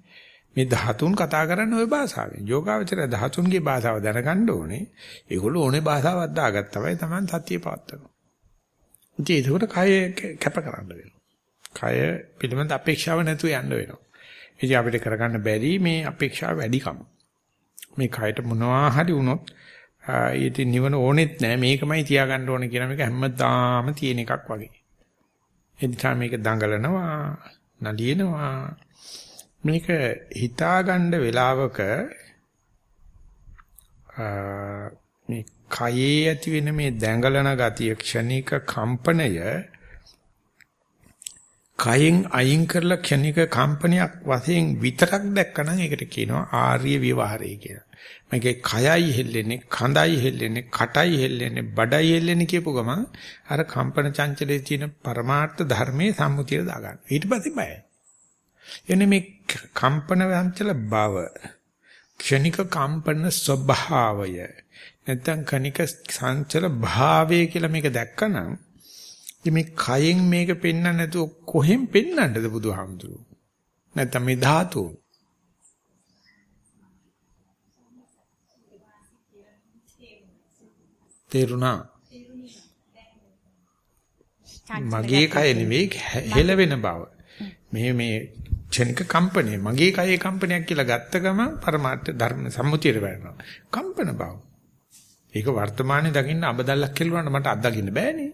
මේ ධාතුන් කතා කරන්නේ ওই භාෂාවෙන්. යෝගාවචර ධාතුන්ගේ භාෂාව දැනගන්න ඕනේ. ඒගොල්ලෝ ඕනේ භාෂාවක් දාගත්තමයි Taman සතිය පවත්වනවා. ඉතින් ඒකට කය කැප කරන්න වෙනවා. කය පිළිබඳ අපේක්ෂාව නැතුව යන්න වෙනවා. ඉතින් අපිට කරගන්න බැරි මේ අපේක්ෂාව වැඩිකම. මේ කයට මොනවා හරි වුණොත් ඊට නිවන ඕනෙත් නෑ මේකමයි තියාගන්න ඕනේ කියන මේක හැමදාම තියෙන එකක් වගේ. එනිසා මේක දඟලනවා, නලියනවා. මේක හිතාගන්න වෙලාවක මේ කයේ ඇති වෙන මේ දැඟලන ගතිය ක්ෂණික කම්පනය කයෙන් අයින් කරලා ක්ෂණික කම්පනයක් වශයෙන් විතරක් දැක්කනම් ඒකට කියනවා ආර්ය විවහාරය කියලා. මේකේ කයයි හෙල්ලෙන්නේ, කඳයි හෙල්ලෙන්නේ, කටයි හෙල්ලෙන්නේ, බඩයි හෙල්ලෙන්නේ කියපු ගමන් අර කම්පන චංචලයේ තියෙන පරමාර්ථ ධර්මයේ සම්මුතිය දාගන්න. ඊට පස්සේ බයයි. එන්නේ මේ කම්පන චංචල බව ක්ෂණික කම්පන ස්වභාවය නැත්තම් කණික සංචල භාවය කියලා මේක දැක්කනම් මේ කයෙන් මේක පෙන්වන්න නැතුව කොහෙන් පෙන්වන්නද බුදුහාමුදුරුවෝ? නැත්තම් මේ ධාතු තේරුණා? මගේ කය නෙවෙයි හෙලවෙන බව. මේ මේ ක්ෂණික කම්පණය මගේ කයේ කම්පනයක් කියලා ගත්ත ගමන් පරමාර්ථ ධර්ම සම්මුතියට වැටෙනවා කම්පන බව ඒක වර්තමානයේ දකින්න අබදල්ලක් කෙලුවාට මට අත්දකින්න බෑනේ.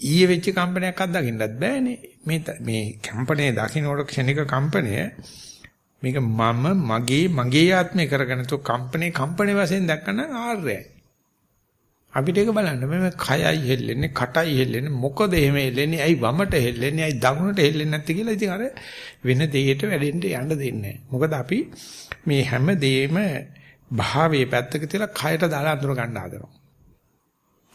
ඊයේ වෙච්ච කම්පනයක් අත්දකින්නත් බෑනේ. මේ මේ කම්පනයේ දකින්නකොට ක්ෂණික කම්පනය මේක මම මගේ මගේ ආත්මය කරගෙන તો කම්පනේ කම්පනේ වශයෙන් දැක්කම ආර්යයි. අපිට ඒක බලන්න මේ කයයි හෙල්ලෙන්නේ කටයි හෙල්ලෙන්නේ මොකද එහෙම හෙල්ලෙන්නේ ඇයි වමට හෙල්ලෙන්නේ ඇයි දකුණට හෙල්ලෙන්නේ නැත්තේ කියලා ඉතින් අර වෙන දෙයකට වැඩෙන්න යන්න දෙන්නේ නැහැ. මොකද අපි මේ හැම දෙයක්ම භාවයේ පැත්තක තියලා කයට දාලා අඳුර ගන්න හදනවා.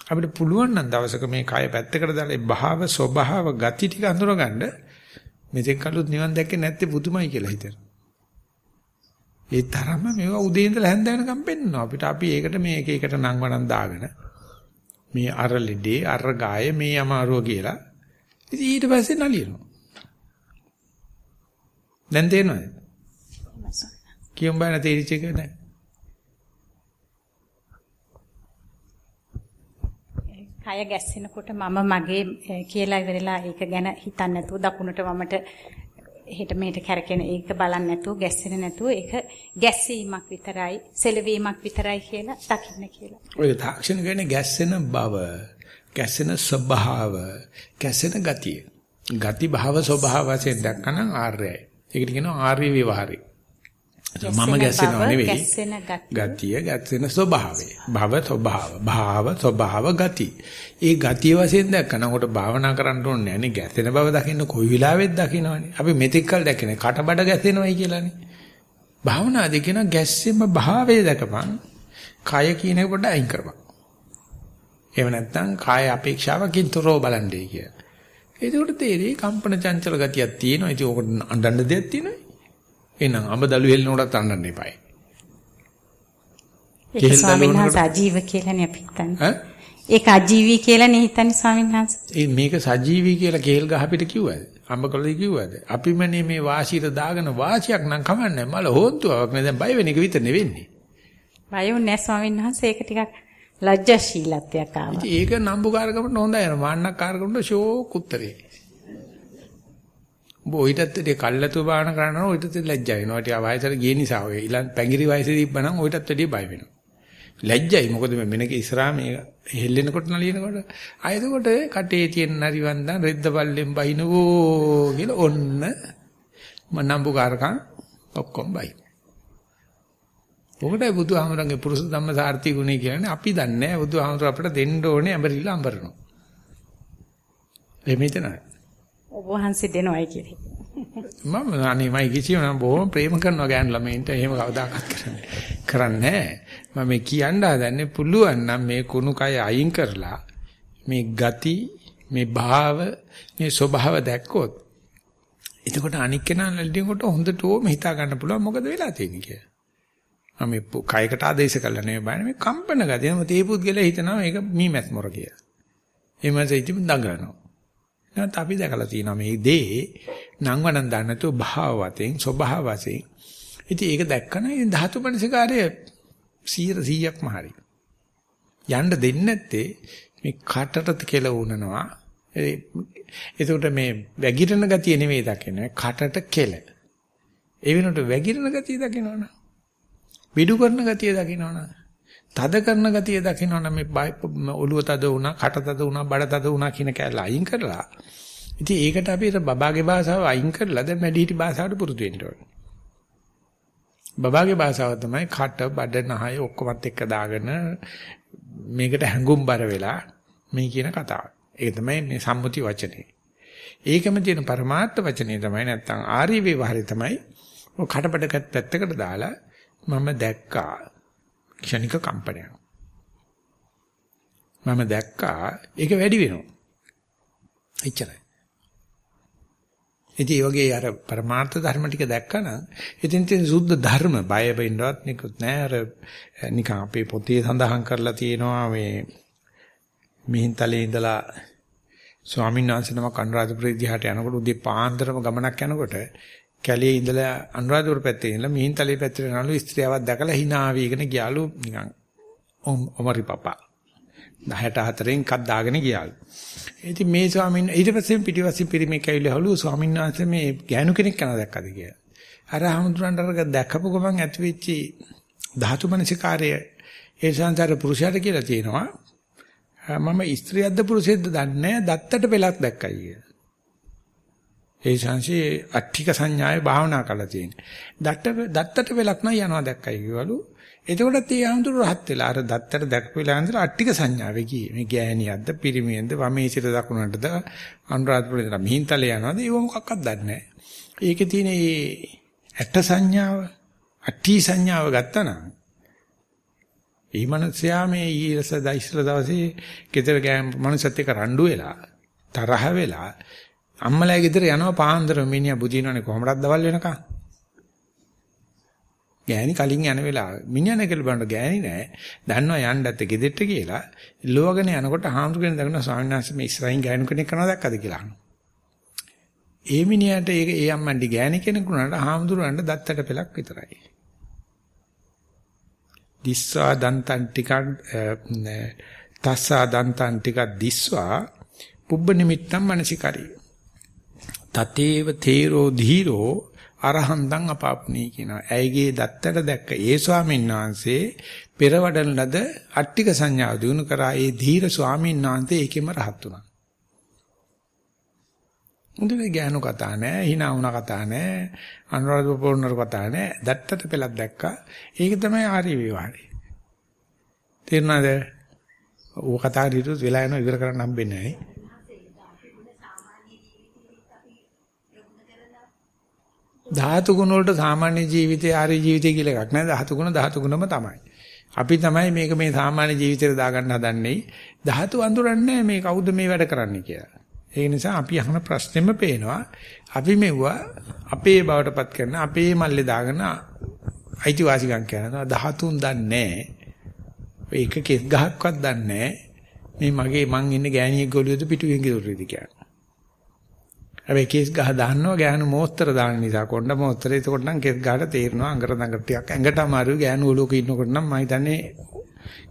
අපිට පුළුවන් නම් දවසක මේ කය පැත්තකට දාලා භාව ස්වභාව ගති ටික අඳුර ගන්න මෙතෙක් කලුත් නිවන් දැක්කේ නැත්තේ පුදුමයි කියලා හිතෙනවා. ඒ තරම්ම මේවා උදේ ඉඳලා හැන්ද වෙනකම් පෙන්නවා අපිට අපි ඒකට මේ එක එකට නම් වණන් දාගෙන මේ අර ලෙඩේ අර ගාය මේ අමාරුව කියලා ඉතින් ඊට පස්සේ නලියනවා. දැන් තේරෙනවද? කියමු බෑ තේරිච්ච එක නෑ. කය ගැස්සෙනකොට මම මගේ eh, කියලා ඉවරලා ඒක ගැන හිතන්නේ නැතුව දකුණට වමට එහෙට මෙහෙට කැරකෙන ඒක බලන්නේ නැතුව ගැස්සෙන්නේ නැතුව ඒක ගැස්සීමක් විතරයි සෙලවීමක් විතරයි කියලා දකින්න කියලා. ඔය තාක්ෂණ කියන්නේ ගැස්සෙන බව, ගැස්සෙන ස්වභාව, ගැස්සෙන ගතිය. ගති භාව ස්වභාව වශයෙන් දැක්කනම් ආර්යයි. ඒකට කියනවා ආර්ය විවහාරය. මම ගැස්සෙනව නෙවෙයි. ගතිය. ගැස්සෙන ස්වභාවය. භව ස්වභාව. භාව ස්වභාව ගති. ඒ ගතිය වශයෙන් දැක්කනම් උකට භාවනා කරන්න ඕනේ නෑනේ ගැස්සෙන බව දකින්න කොයි වෙලාවෙත් දකින්නවනේ. අපි මෙතෙක් කල් දැකනේ කටබඩ ගැස්සෙනවයි කියලානේ. භාවනාදී කියන ගැස්සෙම භාවය දැකපන්. කය කියන කොට අයින් කරපන්. එහෙම නැත්නම් කාය අපේක්ෂාවකින් තොරව බලන්නේ කියලා. ඒකට තේරෙයි කම්පන චංචල ගතියක් තියෙනවා. ඉතින් ඕකට අඬන්න දෙයක් තියෙනවා. එහෙනම් අඹ දළු හෙල්ලනකොටත් අඬන්න එපායි. ඒක ස්වාමීන් වහන්සේ අජීව කියලානේ අපි හිතන්නේ. ඈ? ඒක අජීවී කියලානේ හිතන්නේ ස්වාමීන් වහන්සේ. මේක සජීවී කියලා කේල් ගහ අපිට කිව්වද? අඹකලේ කිව්වද? අපිමනේ මේ වාසියට දාගෙන වාසියක් නම් කමන්නේ මල හොන්තුවක් නේ දැන් බය වෙන එක විතරනේ වෙන්නේ. බයෝ නැහැ ස්වාමීන් වහන්සේ ඒක ටිකක් ලැජ්ජාශීලත්වයක් ආවා. ඒක නම්බුකාරකමට හොඳයි නේද? මාන්නකාරකමට ෂෝක් උත්තරේ. උඹ ඔයිටත් දෙය කල්ලාතු බාන කරනවා ඔයිටත් ලැජ්ජා වෙනවා. ටික වයසට ගිය නිසා ඔය ඊළඟ පැංගිරි වයසේ තිබ්බනම් ඔයිටත් වැඩිය බය වෙනවා. ලැජ්ජයි මොකද මේ මෙනක ඉස්සරහා මේ හෙල්ලෙනකොට නලියනකොට ආයතකොට කටේ තියෙන නරිවන්දන් රෙද්ද පල්ලෙන් බහිනවෝ කියලා ඔන්න මනම්බුකාරකම් ඔක්කොම බයි. ඔකටයි බුදුහාමරගේ පුරුෂ ධම්ම සාර්ථි ගුණය කියන්නේ අපි දන්නේ නැහැ බුදුහාමර අපිට දෙන්න ඕනේ අඹරිලා අඹරනවා. එහෙම හිතනවා. ඔබ වහන්සේ දෙනවයි කියලා. මම අනේ මයි කිසිම නම් බොහොම ප්‍රේම කරනවා ගෑනු ළමයින්ට එහෙම කවදාකවත් කරන්නේ කරන්නේ නැහැ. මම මේ කියන්න හදන්නේ පුළුවන් නම් මේ කුණු කය අයින් කරලා මේ ගති මේ භාව මේ ස්වභාව දැක්කොත් එතකොට අනික් කෙනා ලැබෙනකොට හොඳටම හිතා ගන්න පුළුවන් මොකද වෙලා තියෙන්නේ කියලා. මම මේ පු- කයකට ආදේශ කළා නෙවෙයි බලන්නේ මේ කම්පන ගතිය. නම තේ පුද්ගලයා හිතනවා මේක මීමැස් මොර කියලා එමස ඉතින් දඟලනවා. නැත්නම් අපි දැකලා තියෙනවා මේ දේ නංවනන් දන්නේ නැතුව භාව වතෙන් ස්වභාව වශයෙන්. ඉතින් ඒක දැක්කම ඉතින් ධාතු මනසිකාරය 100%ක්ම හරි. යන්න දෙන්නේ නැත්තේ මේ කටට කියලා වුණනවා. ඒ ඒකට මේ වැగిරෙන ගතිය නෙවෙයි දකින්නේ කටට කෙල. ඒ වෙනකොට වැగిරෙන ගතිය දකිනවනම් විඩු කරන ගතිය දකිනවනම් තද කරන ගතිය දකිනවනම් මේ බය- ඔළුව තද වුණා, කට තද වුණා, බඩ තද වුණා කියන කැලල අයින් කරලා. ඉතින් ඒකට අපි අර බබාගේ භාෂාව අයින් කරලා දැන් මැඩිහිටි භාෂාවට පුරුදු වෙන්න ඕනේ. බබාගේ භාෂාව තමයි කට, බඩ, නහය ඔක්කොමත් එක්ක දාගෙන මේකට හැඟුම්බර වෙලා මේ කියන කතාව. ඒක තමයි මේ සම්මුති වචනේ. ඒකම තියෙන පරමාර්ථ වචනේ තමයි නැත්තම් ආර්ය විවහාරය තමයි ඔය කටපඩකට පැත්තකට දාලා මම දැක්කා ක්ෂණික කම්පනයක්. මම දැක්කා ඒක වැඩි වෙනවා. එච්චරයි. ඉතින් ඒ වගේ අර පරමාර්ථ ධර්ම ටික දැක්කනම් ඉතින් තියෙන සුද්ධ ධර්ම බය වෙන්නවත් නිකුත් නෑ අර නිකන් අපේ පොතේ සඳහන් කරලා තියෙනවා මේ මිහින්තලේ ඉඳලා ස්වාමීන් වහන්සේ නමක් අනුරාධපුර දිහාට යනකොට උදේ පාන්දරම ගමනක් යනකොට කැලේ ඉඳලා අනුරාධපුර පැත්තේ ඉඳලා මිහින්තලේ පැත්තට යනලු ස්ත්‍රියවක් දැකලා hina වීගෙන ගියාලු නිකන් ඔමරි පපා 64න් කක් දාගෙන ගියාලු. ඉතින් මේ ස්වාමීන් ඊට පස්සේ පිටිපස්සේ පිරිමේ කැවිලහලු ස්වාමීන් වහන්සේ මේ ගෑනු කෙනෙක් යනවා දැක්කද කියලා. අර හමුදුරන්ට අර දැක්කපු ගමන් ඇති වෙච්ච ධාතු මනසිකාරය ඒ සංසාර පුරුෂයාට කියලා තියෙනවා. මම ස්ත්‍රියක්ද පුරුෂයෙක්ද දන්නේ නැහැ දත්තට පෙලක් දැක්කයි කියලා. ඒ ශාංශී අට්ඨික සංඥාවේ භාවනා කරලා තියෙනවා. දත්ත දත්තට පෙලක් නම් යනවා දැක්කයි කිවලු. එතකොටත් ඒ ආඳුර රහත් වෙලා අර දත්තට දැක්පු වෙලා ඉඳලා අට්ටික සංඥාවේ ගියේ. මේ ගෑණියක්ද පිරිමියෙක්ද වමේ සිට දකුණටද අනුරාධපුරේ ඉඳලා මිහින්තලේ යනවාද ඒව මොකක්වත් දන්නේ නැහැ. ඒකේ තියෙන මේ ඇට සංඥාව අට්ටි සංඥාව ගත්තනම් ඒ මනුස්සයා මේ ඊළස දයිස්ල දවසේ ගෙදර ගෑම් මනුස්සත් එක්ක රණ්ඩු වෙලා තරහ වෙලා අම්මලා ගෙදර යනවා පාන්දර මිනිහා බුදිනවනේ කොහමදක් දවල් වෙනකන්? ගෑණි කලින් යන වෙලාව. මිනිහා නැගල බලන්න ගෑණි නෑ. දන්නවා යන්න ඇත්තේ ගෙදෙට්ට කියලා. ලෝවගෙන යනකොට හාමුදුරගෙන දකින්න ස්වාමීන් වහන්සේ මේ ඉස්රායින් ගෑනු කෙනෙක් කරනවා දැක්කද කියලා අහනවා. ඒ මිනිහට ඒක ඒ අම්මන්ඩි ගෑණි කෙනෙකුට හාමුදුරන්ට දත්තට පෙලක් විතරයි. දිස්සා දන්තන් ටිකක් තස්සා දන්තන් ටිකක් දිස්වා පුබ්බ නිමිත්තම් මනසිකරී. තතේව තේරෝ ධීරෝ අරහන්තං අපාපුනී කියනවා. ඇයිගේ දත්තට දැක්ක ඒ ස්වාමීන් වහන්සේ පෙරවඩන ලද අට්ටික සංඥාව දිනු කරා ඒ ධීර ස්වාමීන් වහන්සේ ඒකෙම රහත් වුණා. මුදේ ගෑනු කතා නැහැ, hina වුණ කතා නැහැ, අනුරාධපුර පොරොන්නර කතා නැහැ. දත්තට පෙළක් දැක්කා. ඒක තමයි ආර්ය විවහාරය. තේරුණාද? ඌ කතා කරීතුත් වෙලා යනවා ඉවර කරන්න හම්බෙන්නේ නැහැ. ධාතු ගුණ වලට සාමාන්‍ය ජීවිතේ ආර්ය ජීවිතය කියලා එකක් නැහැ. ධාතු ගුණ ධාතු ගුණම තමයි. අපි තමයි මේක මේ සාමාන්‍ය ජීවිතේට දාගන්න හදන්නේ. ධාතු අඳුරන්නේ මේ කවුද මේ වැඩ කරන්නේ කියලා. ඒ නිසා අපි අහන ප්‍රශ්නෙම පේනවා. අපි මෙවුවා අපේ බවටපත් කරන අපේ මල්ලේ දාගෙන අයිතිවාසිකම් කරනවා. ධාතුන් දන්නේ ඒක කෙස් ගහක්වත් දන්නේ මේ මගේ මං ඉන්නේ ගෑණියෙක් ගොළුවද පිටුවෙන් ගිරුරිද කියලා. හැබැයි කේස් ගහ දාන්නවා ගෑනු මෝස්තර දාන නිසා කොණ්ඩ මෝස්තර එතකොට නම් කේස් ගහට තේරෙනවා අඟර දඟර ටිකක් ඇඟට අමාරුයි ගෑනු ඔලුවක ඉන්නකොට නම් මම හිතන්නේ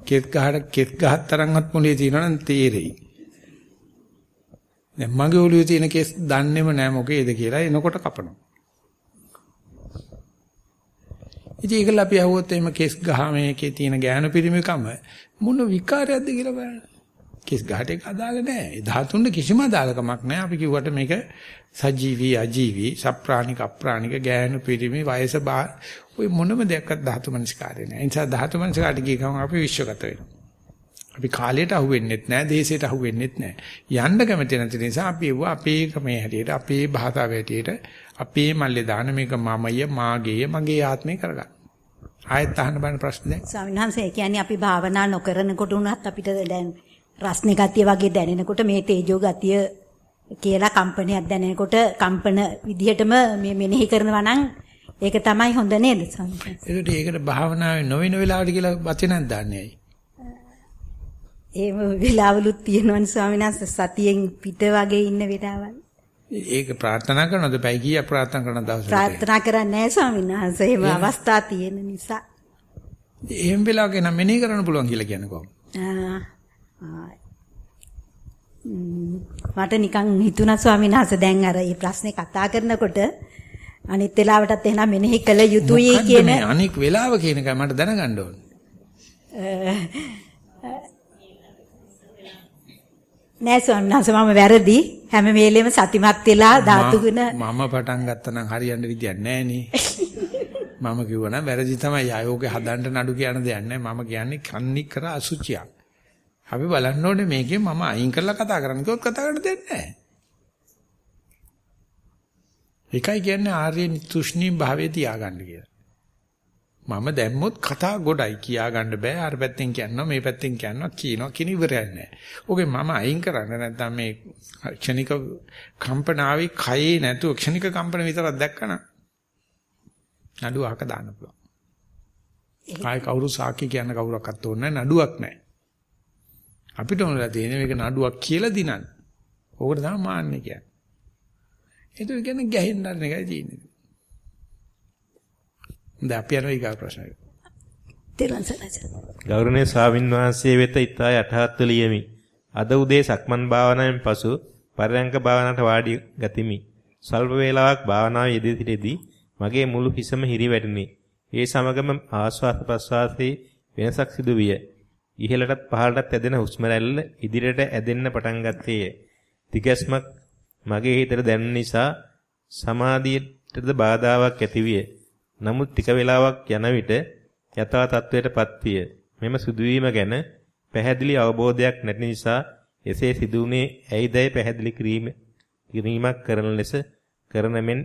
කේස් ගහට කේස් ගහක් තරම්වත් මොලේ තියෙනවා නම් තේරෙයි. දැන් මගේ ඔලුවේ තියෙන කේස් දන්නේම නැහැ මොකේද කියලා එනකොට කපනවා. ඉතින් ඒකල අපි අහුවොත් එimhe කේස් ගහ මේකේ තියෙන ගෑනු පිරිමිකම මොන විකාරයක්ද කියලා බලන්න. කිස් ගහට ඒක අදාළ නැහැ. ධාතුන්ට කිසිම අදාළකමක් නැහැ. අපි කිව්වට මේක සජීවී අජීවී සප්‍රාණික අප්‍රාණික ගෑනු පිරිමි වයස බා ඔය මොනම දෙයක්වත් ධාතු මනස්කාරය නැහැ. ඒ නිසා ධාතු මනස්කාරට ගිය ගමන් අපි විශ්වගත වෙනවා. අපි කාලයට අහු වෙන්නෙත් නැහැ, දේශයට අහු වෙන්නෙත් නැහැ. යන්න කැමති නැති නිසා අපි ඒව අපේ ක්‍රමයේ හැටියට, අපේ භාෂාව හැටියට, අපේ මල්ලේ දාන මේක මමය, මාගේය, මගේ ආත්මේ කරගන්න. ආයෙත් අහන්න බෑ ප්‍රශ්න දැන්. ස්වාමීන් වහන්සේ කියන්නේ අපි භාවනා නොකරනකොට උනත් අපිට දැන් රස්නේ ගතිය වගේ දැනෙනකොට මේ තේජෝ ගතිය කියලා කම්පනයක් දැනෙනකොට කම්පන විදිහටම මේ මෙනෙහි කරනවා නම් ඒක තමයි හොඳ නේද ඒකට ඒකට භාවනාවේ නොවෙන වෙලාවට කියලා වචනක් දාන්නේ ඇයි? එහෙම වෙලාවලුත් තියෙනවනේ ස්වාමීන් වහන්සේ සතියෙන් පිට වගේ ඉන්න වෙලාවල්. ඒක ප්‍රාර්ථනා කරනවද? පැය කීයක් ප්‍රාර්ථනා කරන දවසට? ප්‍රාර්ථනා කරන්නේ නැහැ ස්වාමීන් වහන්සේ. එහෙම අවස්ථා තියෙන නිසා. එහෙම වෙලාවක නම් මෙනෙහි කරන්න පුළුවන් කියලා කියන්නේ කොහොමද? මට නිකන් හිතුණා ස්වාමීන් වහන්සේ දැන් අර මේ ප්‍රශ්නේ කතා කරනකොට අනිත් වෙලාවටත් එහෙනම් මෙනෙහි කළ යුතුයි කියන අනික් වෙලාව කියන එක මට දැනගන්න ඕනේ. නෑ ස්වාමීන් වහන්සේ මම වැරදි හැම වෙලෙම සතිමත් වෙලා ධාතු ගුණ මම පටන් ගත්තා නම් හරියන්න විදියක් නෑ නේ. මම කිව්වනම් වැරදි තමයි ආයෝගේ හදන්න නඩු කියන දෙයක් නෑ මම කියන්නේ කන්නික් කර අසුචියක්. අපි බලන්න ඕනේ මේකේ මම අයින් කරලා කතා කරන්න කිව්වොත් කතා කරන්න දෙන්නේ නැහැ. ඒකයි කියන්නේ ආර්ය තුෂ්ණී භාවයේ තියාගන්න කියලා. මම දැම්මොත් කතා ගොඩයි කියා ගන්න බෑ. අර පැත්තෙන් කියනවා මේ පැත්තෙන් කියනවා කියනවා කින ඉවරයක් නැහැ. ඕකේ මම අයින් කරන්න නැත්නම් මේ ක්ෂණික කම්පනාවේ කයේ නැතුව ක්ෂණික කම්පන විතරක් දැක්කන නඩුව අහක දාන්න පුළුවන්. ආයි කවුරු සාකි කියන්න කවුරක්වත් ඕනේ නඩුවක් නැහැ. අපිට ඕනලා තියෙන්නේ මේක නඩුවක් කියලා දිනන්න. ඕකට තමයි මාන්නේ කියන්නේ. ඒක කියන්නේ ගැහෙන්න හදන එකයි තියෙන්නේ. දැන් අපි යනවා ඊගා ප්‍රශ්නයට. ගෞරවනීය ස්වාමින් වහන්සේ වෙත ඉතා යටහත් ලියමි. අද උදේ සක්මන් භාවනාවෙන් පසු පරයන්ක භාවනාවට වාඩි ගතිමි. සල්ප වේලාවක් භාවනාවේ යෙදී සිටදී මගේ මුළු හිසම හිරි වැටුනි. ඒ සමගම ආශ්වාස ප්‍රශ්වාසයේ වෙනසක් සිදු විය. ඉහළටත් පහළටත් ඇදෙන හුස්ම රැල්ල ඉදිරියට ඇදෙන්න පටන් ගත්තේය. තිගැස්මක් මගේ හිතට දැනුන නිසා සමාධියටද බාධාවක් ඇතිවිය. නමුත් ටික වේලාවක් යන විට යථා තත්වයටපත් විය. මෙම සිදුවීම ගැන පැහැදිලි අවබෝධයක් නැති නිසා එසේ සිදුුනේ ඇයිදයි පැහැදිලි කිරීම කිරීමක් කරන ලෙස කරන මෙන්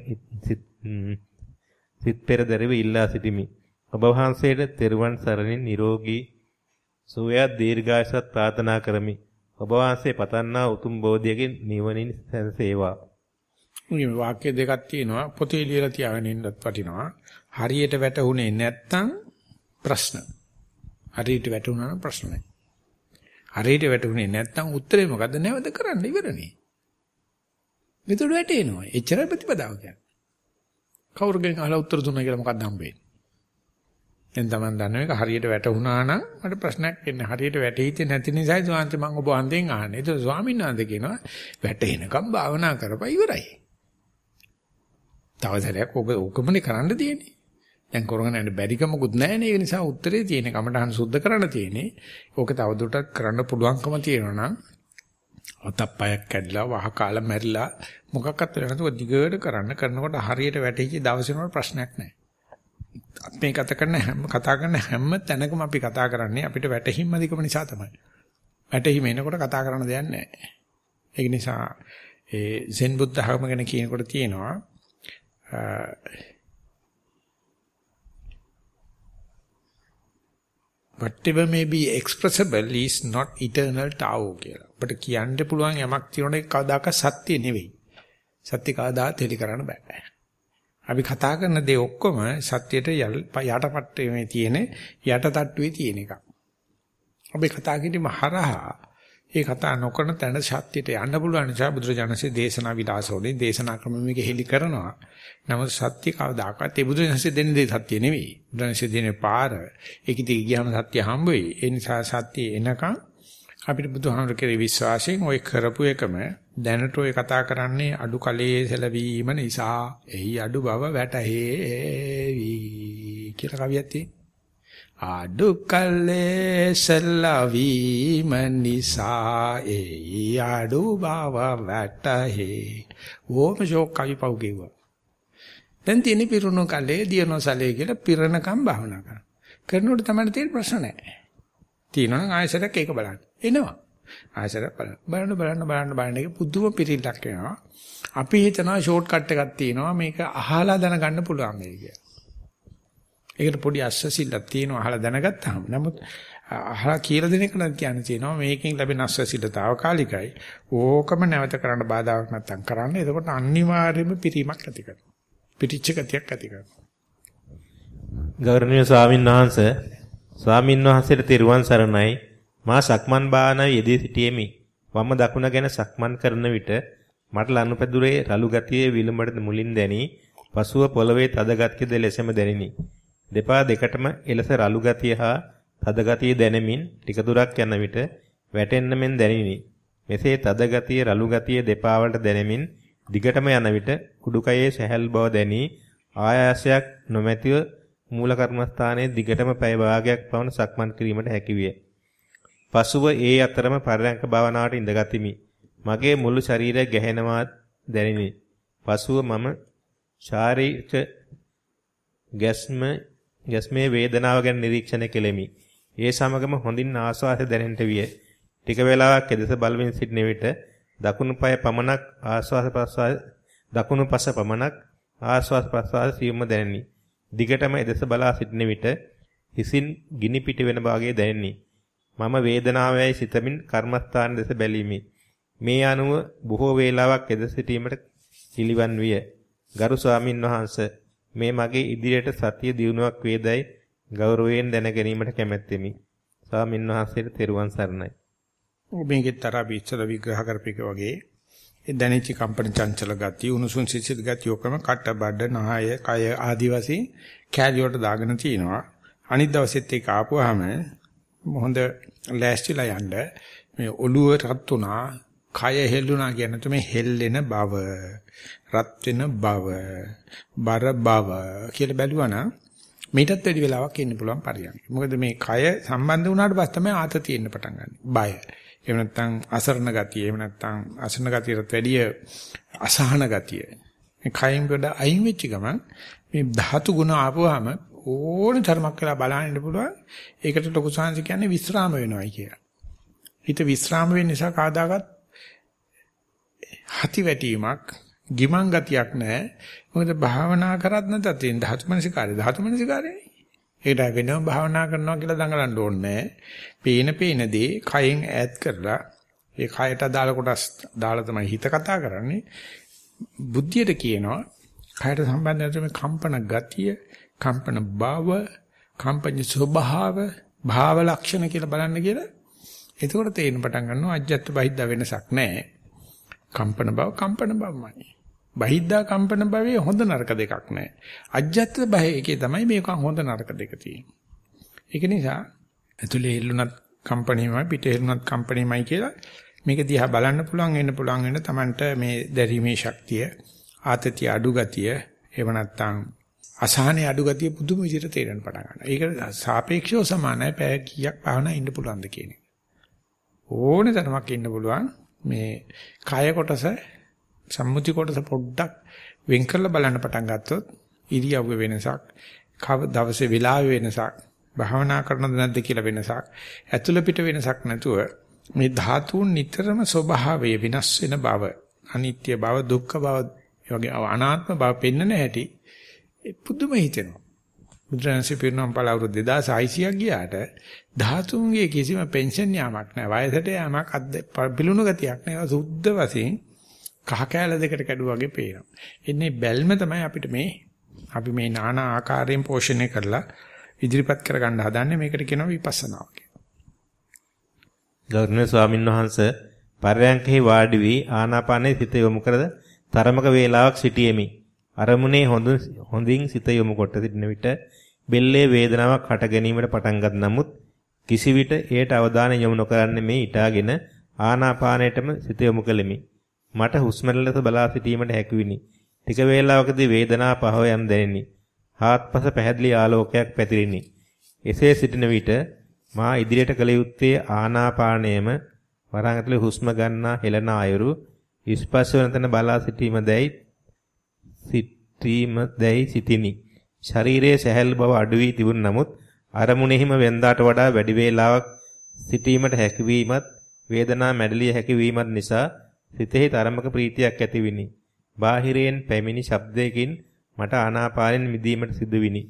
සිත් පෙරදරව ඉල්ලා සිටිමි. ඔබ වහන්සේට තෙරුවන් සරණින් නිරෝගී සුවයත් දීර්ඝායසත් ප්‍රාර්ථනා කරමි. ඔබ වහන්සේ පතන්නා උතුම් බෝධියකින් නිවනින් සැනසේවා. මේ වාක්‍ය දෙකක් තියෙනවා පොතේ ලියලා තියාගෙන ඉන්නත් වටිනවා. හරියට වැටුනේ නැත්තම් ප්‍රශ්න. හරියට වැටුණා නම් ප්‍රශ්න නැහැ. හරියට වැටුනේ නැත්තම් උත්තරේ මොකද්ද නැවත කරන්න ඉවරනේ. එතකොට වැටෙනවා. එච්චරයි ප්‍රතිපදාව කියන්නේ. කවුරුගෙන් අහලා උත්තර දුන්නා කියලා මොකක්ද හම්බෙන්නේ? දැන් Taman දන්න එක හරියට වැටුණා නම් මට ප්‍රශ්නයක් එන්නේ. හරියට වැටෙහිච්ච නැති නිසායි ස්වාමීන් මම ඔබ වන්දෙන් අහන්නේ. ඒක ස්වාමීන් වහන්සේ කියනවා වැටෙනකම් භාවනා කරපන් ඉවරයි. තව සැරයක් ඔබ ඔකමනේ කරන්න තියෙන්නේ. දැන් කරගෙන යන්න බැරිකමකුත් නැහැ නේ. ඒ නිසා උත්තරේ තියෙන කමටහන් සුද්ධ කරන්න තියෙන්නේ. ඕක තවදුරටත් කරන්න පුළුවන්කම තියෙනවා නම් අතප්පයක් කැඩලා වහ කාලා මැරිලා මොකක්වත් වෙලා නැතුව දිගට කරන්න කරනකොට හරියට වැටෙච්ච දවසේ නෝර ප්‍රශ්නයක් නැහැ. මේ කතා කරන හැම කතා කරන හැම තැනකම අපි කතා කරන්නේ අපිට වැටහිම් අධිකම නිසා තමයි. වැටහිම එනකොට කතා කරන්න දෙයක් නැහැ. ඒක නිසා ඒ සෙන් බුද්ධ ධර්ම ගැන කියනකොට තියෙනවා whatever may be expressible is not eternal tao කියලා. අපිට කියන්න පුළුවන් යමක් තියෙන එක කවදාක සත්‍ය නෙවෙයි. සත්‍ය කවදා තෙලි කරන්න බෑ. අපි කතා කරන දේ ඔක්කොම සත්‍යයට යටපත් මේ තියෙන යටටට්ටුවේ තියෙන එකක්. අපි කතා කිරීම හරහා ඒ කතා නොකරන තැන සත්‍යයට යන්න පුළුවන් නිසා බුදුරජාණන්සේ දේශනා විලාසෝනේ දේශනා ක්‍රම මේක හෙලි කරනවා. නමුත් සත්‍ය කවදාකවත් ඒ බුදුරජාණන්සේ දෙන දේ සත්‍ය නෙවෙයි. බුදුරජාණන්සේ දෙන පාර ඒකිට ගියාම සත්‍ය හම්බ වෙයි. ඒ නිසා සත්‍ය එනකන් අපිට බුදුහාමර කෙරේ විශ්වාසයෙන් ওই කරපු එකම දැනට ඔය කතා කරන්නේ අඩු කලයේ සැලවීම නිසා එහි අඩු බව වැටහෙවි කියලා කවියක් තියෙනවා. අඩු කලේ සැලවීම නිසා එහි අඩු බව වැටහෙ. ඕම ෂෝක් කවි පව් ගෙවුවා. දැන් තියෙන පිරුණු කලේ දියනොසලේ කියලා පිරණකම් භාවනා කරනවා. කරනකොට තමයි තියෙන ප්‍රශ්න නැහැ. තියෙනවා නම් ආයෙසරක් ඒක බලන්න. එනවා. ආයෙසරක් බලන්න. බලන්න බලන්න බලන්න බලන්න ඒක පුදුම පිරිල්ලක් වෙනවා. අපි හිතනවා ෂෝට් කට් එකක් තියෙනවා මේක අහලා දැනගන්න පුළුවන් මේ කියලා. ඒකට පොඩි අස්සසිල්ලක් තියෙනවා අහලා දැනගත්තාම. නමුත් අහලා කියලා දෙන එක නම් කියන්නේ තියෙනවා මේකෙන් ලැබෙන අස්සසිල්ල తాවකාලිකයි. ඕකම නැවත කරන්න බාධාවක් නැත්තම් කරන්න. එතකොට අනිවාර්යයෙන්ම පිරීමක් ඇති කරනවා. පිටිච්ච ගතියක් ඇති කරනවා. ගෞරවනීය ස්වාමින් වහන්සේ ස්වාමින් වහන්සේට තෙරුවන් සරණයි. මා සක්මන් භාවනාවේ යෙදී සිටියෙමි. වම දකුණ ගැන සක්මන් කරන විට මට ලනුපැදුරේ රළු ගතියේ විලුඹට මුලින් දැනි, පසුව පොළවේ තද ගතියද ලෙසම දැනිනි. දෙපා දෙකටම එලස රළු ගතිය හා තද ගතිය දැනෙමින් ටික දුරක් යන විට වැටෙන්න මෙන් දැනිනි. මෙසේ තද ගතිය රළු ගතිය දෙපා වලට දැනෙමින් දිගටම යන විට කුඩුකයේ සැහැල් බව දැනි ආයාසයක් නොමැතිව මූල කර්මස්ථානයේ දිගටම පැය භාගයක් පවන සක්මන් කිරීමට හැකියිය. පසුව ඒ අතරම පරයන්ක භාවනාවට ඉඳගතිමි. මගේ මුළු ශරීරය ගැහෙනවා දැනිනි. පසුව මම ශාරීරික ගැස්ම ගැස්මේ වේදනාව ගැන නිරීක්ෂණය කෙලෙමි. ඒ සමගම හොඳින් ආස්වාද දැනෙන්නට විය. ටික වේලාවක් එදෙස බලමින් සිටින විට දකුණු පාය පමණක් ආස්වාද ප්‍රස්වාද දකුණු පස පමණක් ආස්වාද ප්‍රස්වාද සියුම්ව දැනිනි. දිගටම එදෙස බලා සිටින විට හිසින් ගිනි පිට වෙන භාගයේ දැනිනි. මම වේදනාවයි සිතමින් කර්මස්ථාන දෙස බැලීමි. මේ අනුව බොහෝ වේලාවක් එද සිටීමට පිළිවන් විය. ගරු ස්වාමින් වහන්සේ මේ මගේ ඉදිරියට සතිය දියුණුවක් වේදයි ගෞරවයෙන් දැන ගැනීමට කැමැත්තෙමි. ස්වාමින් වහන්සේට තෙරුවන් සරණයි. මේකේ තරපි ඉස්සර විග්‍රහ කරපේක වගේ ඒ දැනෙච්ච කම්පන චංචල ගතිය, උණුසුම් සිසිල් ගතිය ඔක්කොම කට බඩ, නහය, කය ආදි වශයෙන් කැලියට දාගෙන තිනවා. අනිත් දවසෙත් ඒක ආපුවාම හොඳ ලෑස්තිලා යන්න මේ ඔළුව රත් උනා, කය හෙල්ලුණා කියන තුමේ හෙල්ලෙන බව, රත් වෙන බව, බර බව කියලා බැලුවා මීටත් වැඩි වෙලාවක් ඉන්න පුළුවන් පරියන්ක. මොකද මේ කය සම්බන්ධ වුණාට පස්සේ තමයි ආතතිය එන්න පටන් ගන්න. බය. එහෙම නැත්නම් අසරණ ගතිය, එහෙම නැත්නම් අසරණ ගතියටත් වැඩිය අසහන ගතිය. මේ කයින් වල අයින් වෙච්ච ගමන් මේ ධාතු ගුණ ආපුවාම ඕන තරමක් වෙලා බලන්න ඉන්න පුළුවන්. ඒකට ලොකු සංසි කියන්නේ විස්්‍රාම වෙනවයි කියලා. හිත විස්්‍රාම වෙන්න නිසා කාදාගත් හති වැටීමක්, ගිමන් ගතියක් නැහැ. මොකද භාවනා කරත් නැතත් තියෙන ධාතු මනසිකාරය. ධාතු මනසිකාරයනේ. ඒකට වෙනම භාවනා කරනවා කියලා දඟලන්න ඕනේ පේන පේන දේ කයෙන් ඈත් කරලා ඒ කයට අදාළ කොටස් දාලා තමයි හිත කතා කරන්නේ. බුද්ධියට කියනවා කයට සම්බන්ධ මේ කම්පන ගතිය, කම්පන භාව, කම්පන ස්වභාව, භාව ලක්ෂණ කියලා බලන්න කියලා. එතකොට තේරෙන පටන් ගන්නවා අජ්ජත් බහිද්ද වෙනසක් නැහැ. කම්පන බව කම්පන බවමයි. බහිද්දා කම්පන භවයේ හොඳ නරක දෙකක් නැහැ. අජ්ජත් භවයේ තමයි මේක හොඳ නරක දෙක තියෙන්නේ. ඒක නිසා ඇතුලේ හෙල්ලුණත් කම්පණීමයි පිටේ හෙල්ලුණත් කම්පණීමයි කියලා මේක දිහා බලන්න පුළුවන් වෙන්න පුළුවන් වෙන Tamanට මේ දැරීමේ ශක්තිය ආතතිය අඩු ගතිය එහෙම නැත්නම් අසහනේ අඩු ගතිය පුදුම විදිහට තේරෙන්න පටන් ගන්නවා. ඒක සාපේක්ෂව සමානයි පැය කීයක් භාවනා ඉන්න පුළුවන්ද කියන එක. ඕනේ තරමක් ඉන්න පුළුවන් මේ කය කොටස සම්මුති කොටස පොඩ්ඩක් වෙන් කරලා බලන්න පටන් ගත්තොත් ඉරියව්ව වෙනසක්, කව දවසේ වෙලාවේ වෙනසක්, භාවනා කරනද නැද්ද කියලා වෙනසක්, ඇතුළ පිට වෙනසක් නැතුව මේ ධාතුන් නිතරම ස්වභාවය වෙනස් වෙන බව, අනිත්‍ය බව, දුක්ඛ බව, වගේ අනාත්ම බව පෙන්වන හැටි පුදුම හිතෙනවා. බුදුරජාණන්සේ පිරුණම් පළ අවුරුදු 2600ක් ගියාට ධාතුන්ගේ කිසිම පෙන්ෂන් යාමක් නැහැ. වයසට යාමක් අද්ද පිලුණු ගතියක් නැහැ. සුද්ධ වශයෙන් කහ කෑල්ල දෙකට කැඩුවා වගේ පේනවා. එන්නේ බැල්ම තමයි අපිට මේ අපි මේ নানা ආකාරයෙන් පෝෂණය කරලා ඉදිරිපත් කරගන්න හදන්නේ මේකට කියනවා විපස්සනාව කියලා. ගෞරවනීය ස්වාමින් වහන්සේ පරයන්කෙහි වාඩි වී ආනාපානයේ සිත යොමු කරද තරමක වේලාවක් සිටියෙමි. අරමුණේ හොඳින් සිත යොමු කොට සිටින විට බෙල්ලේ වේදනාවක් හට ගැනීමට පටන් ගත් නමුත් කිසිවිට එයට අවධානය යොමු නොකරන්නේ මේ ඊටාගෙන ආනාපානයටම සිත යොමු කෙලිමි. මට හුස්ම රැල්ලට බලා සිටීමට හැකියිනි. ටික වේලාවකදී වේදනා පහව යම් දැනිනි. හාත්පස පැහැදිලි ආලෝකයක් පැතිරිනි. එසේ සිටින විට මා ඉදිරියට කළ යුත්තේ ආනාපානයම වරන් ඇතුලේ හුස්ම ගන්නා හෙළන අයුරු ස්පර්ශ වන තැන බලා සිටීම දැයි සිටීම දැයි සිටිනි. ශරීරයේ සැහැල් බව අඩු වී තිබුණ නමුත් අරමුණෙහිම වෙන්දාට වඩා වැඩි වේලාවක් සිටීමට හැකියවීමත් වේදනා මැඩලිය හැකියවීමත් නිසා සිතෙහි තරමක ප්‍රීතියක් ඇතිවිනි. බාහිරයෙන් පැමිණි ශබ්දයකින් මට ආනාපානෙන් මිදීමට සිදුවිනි.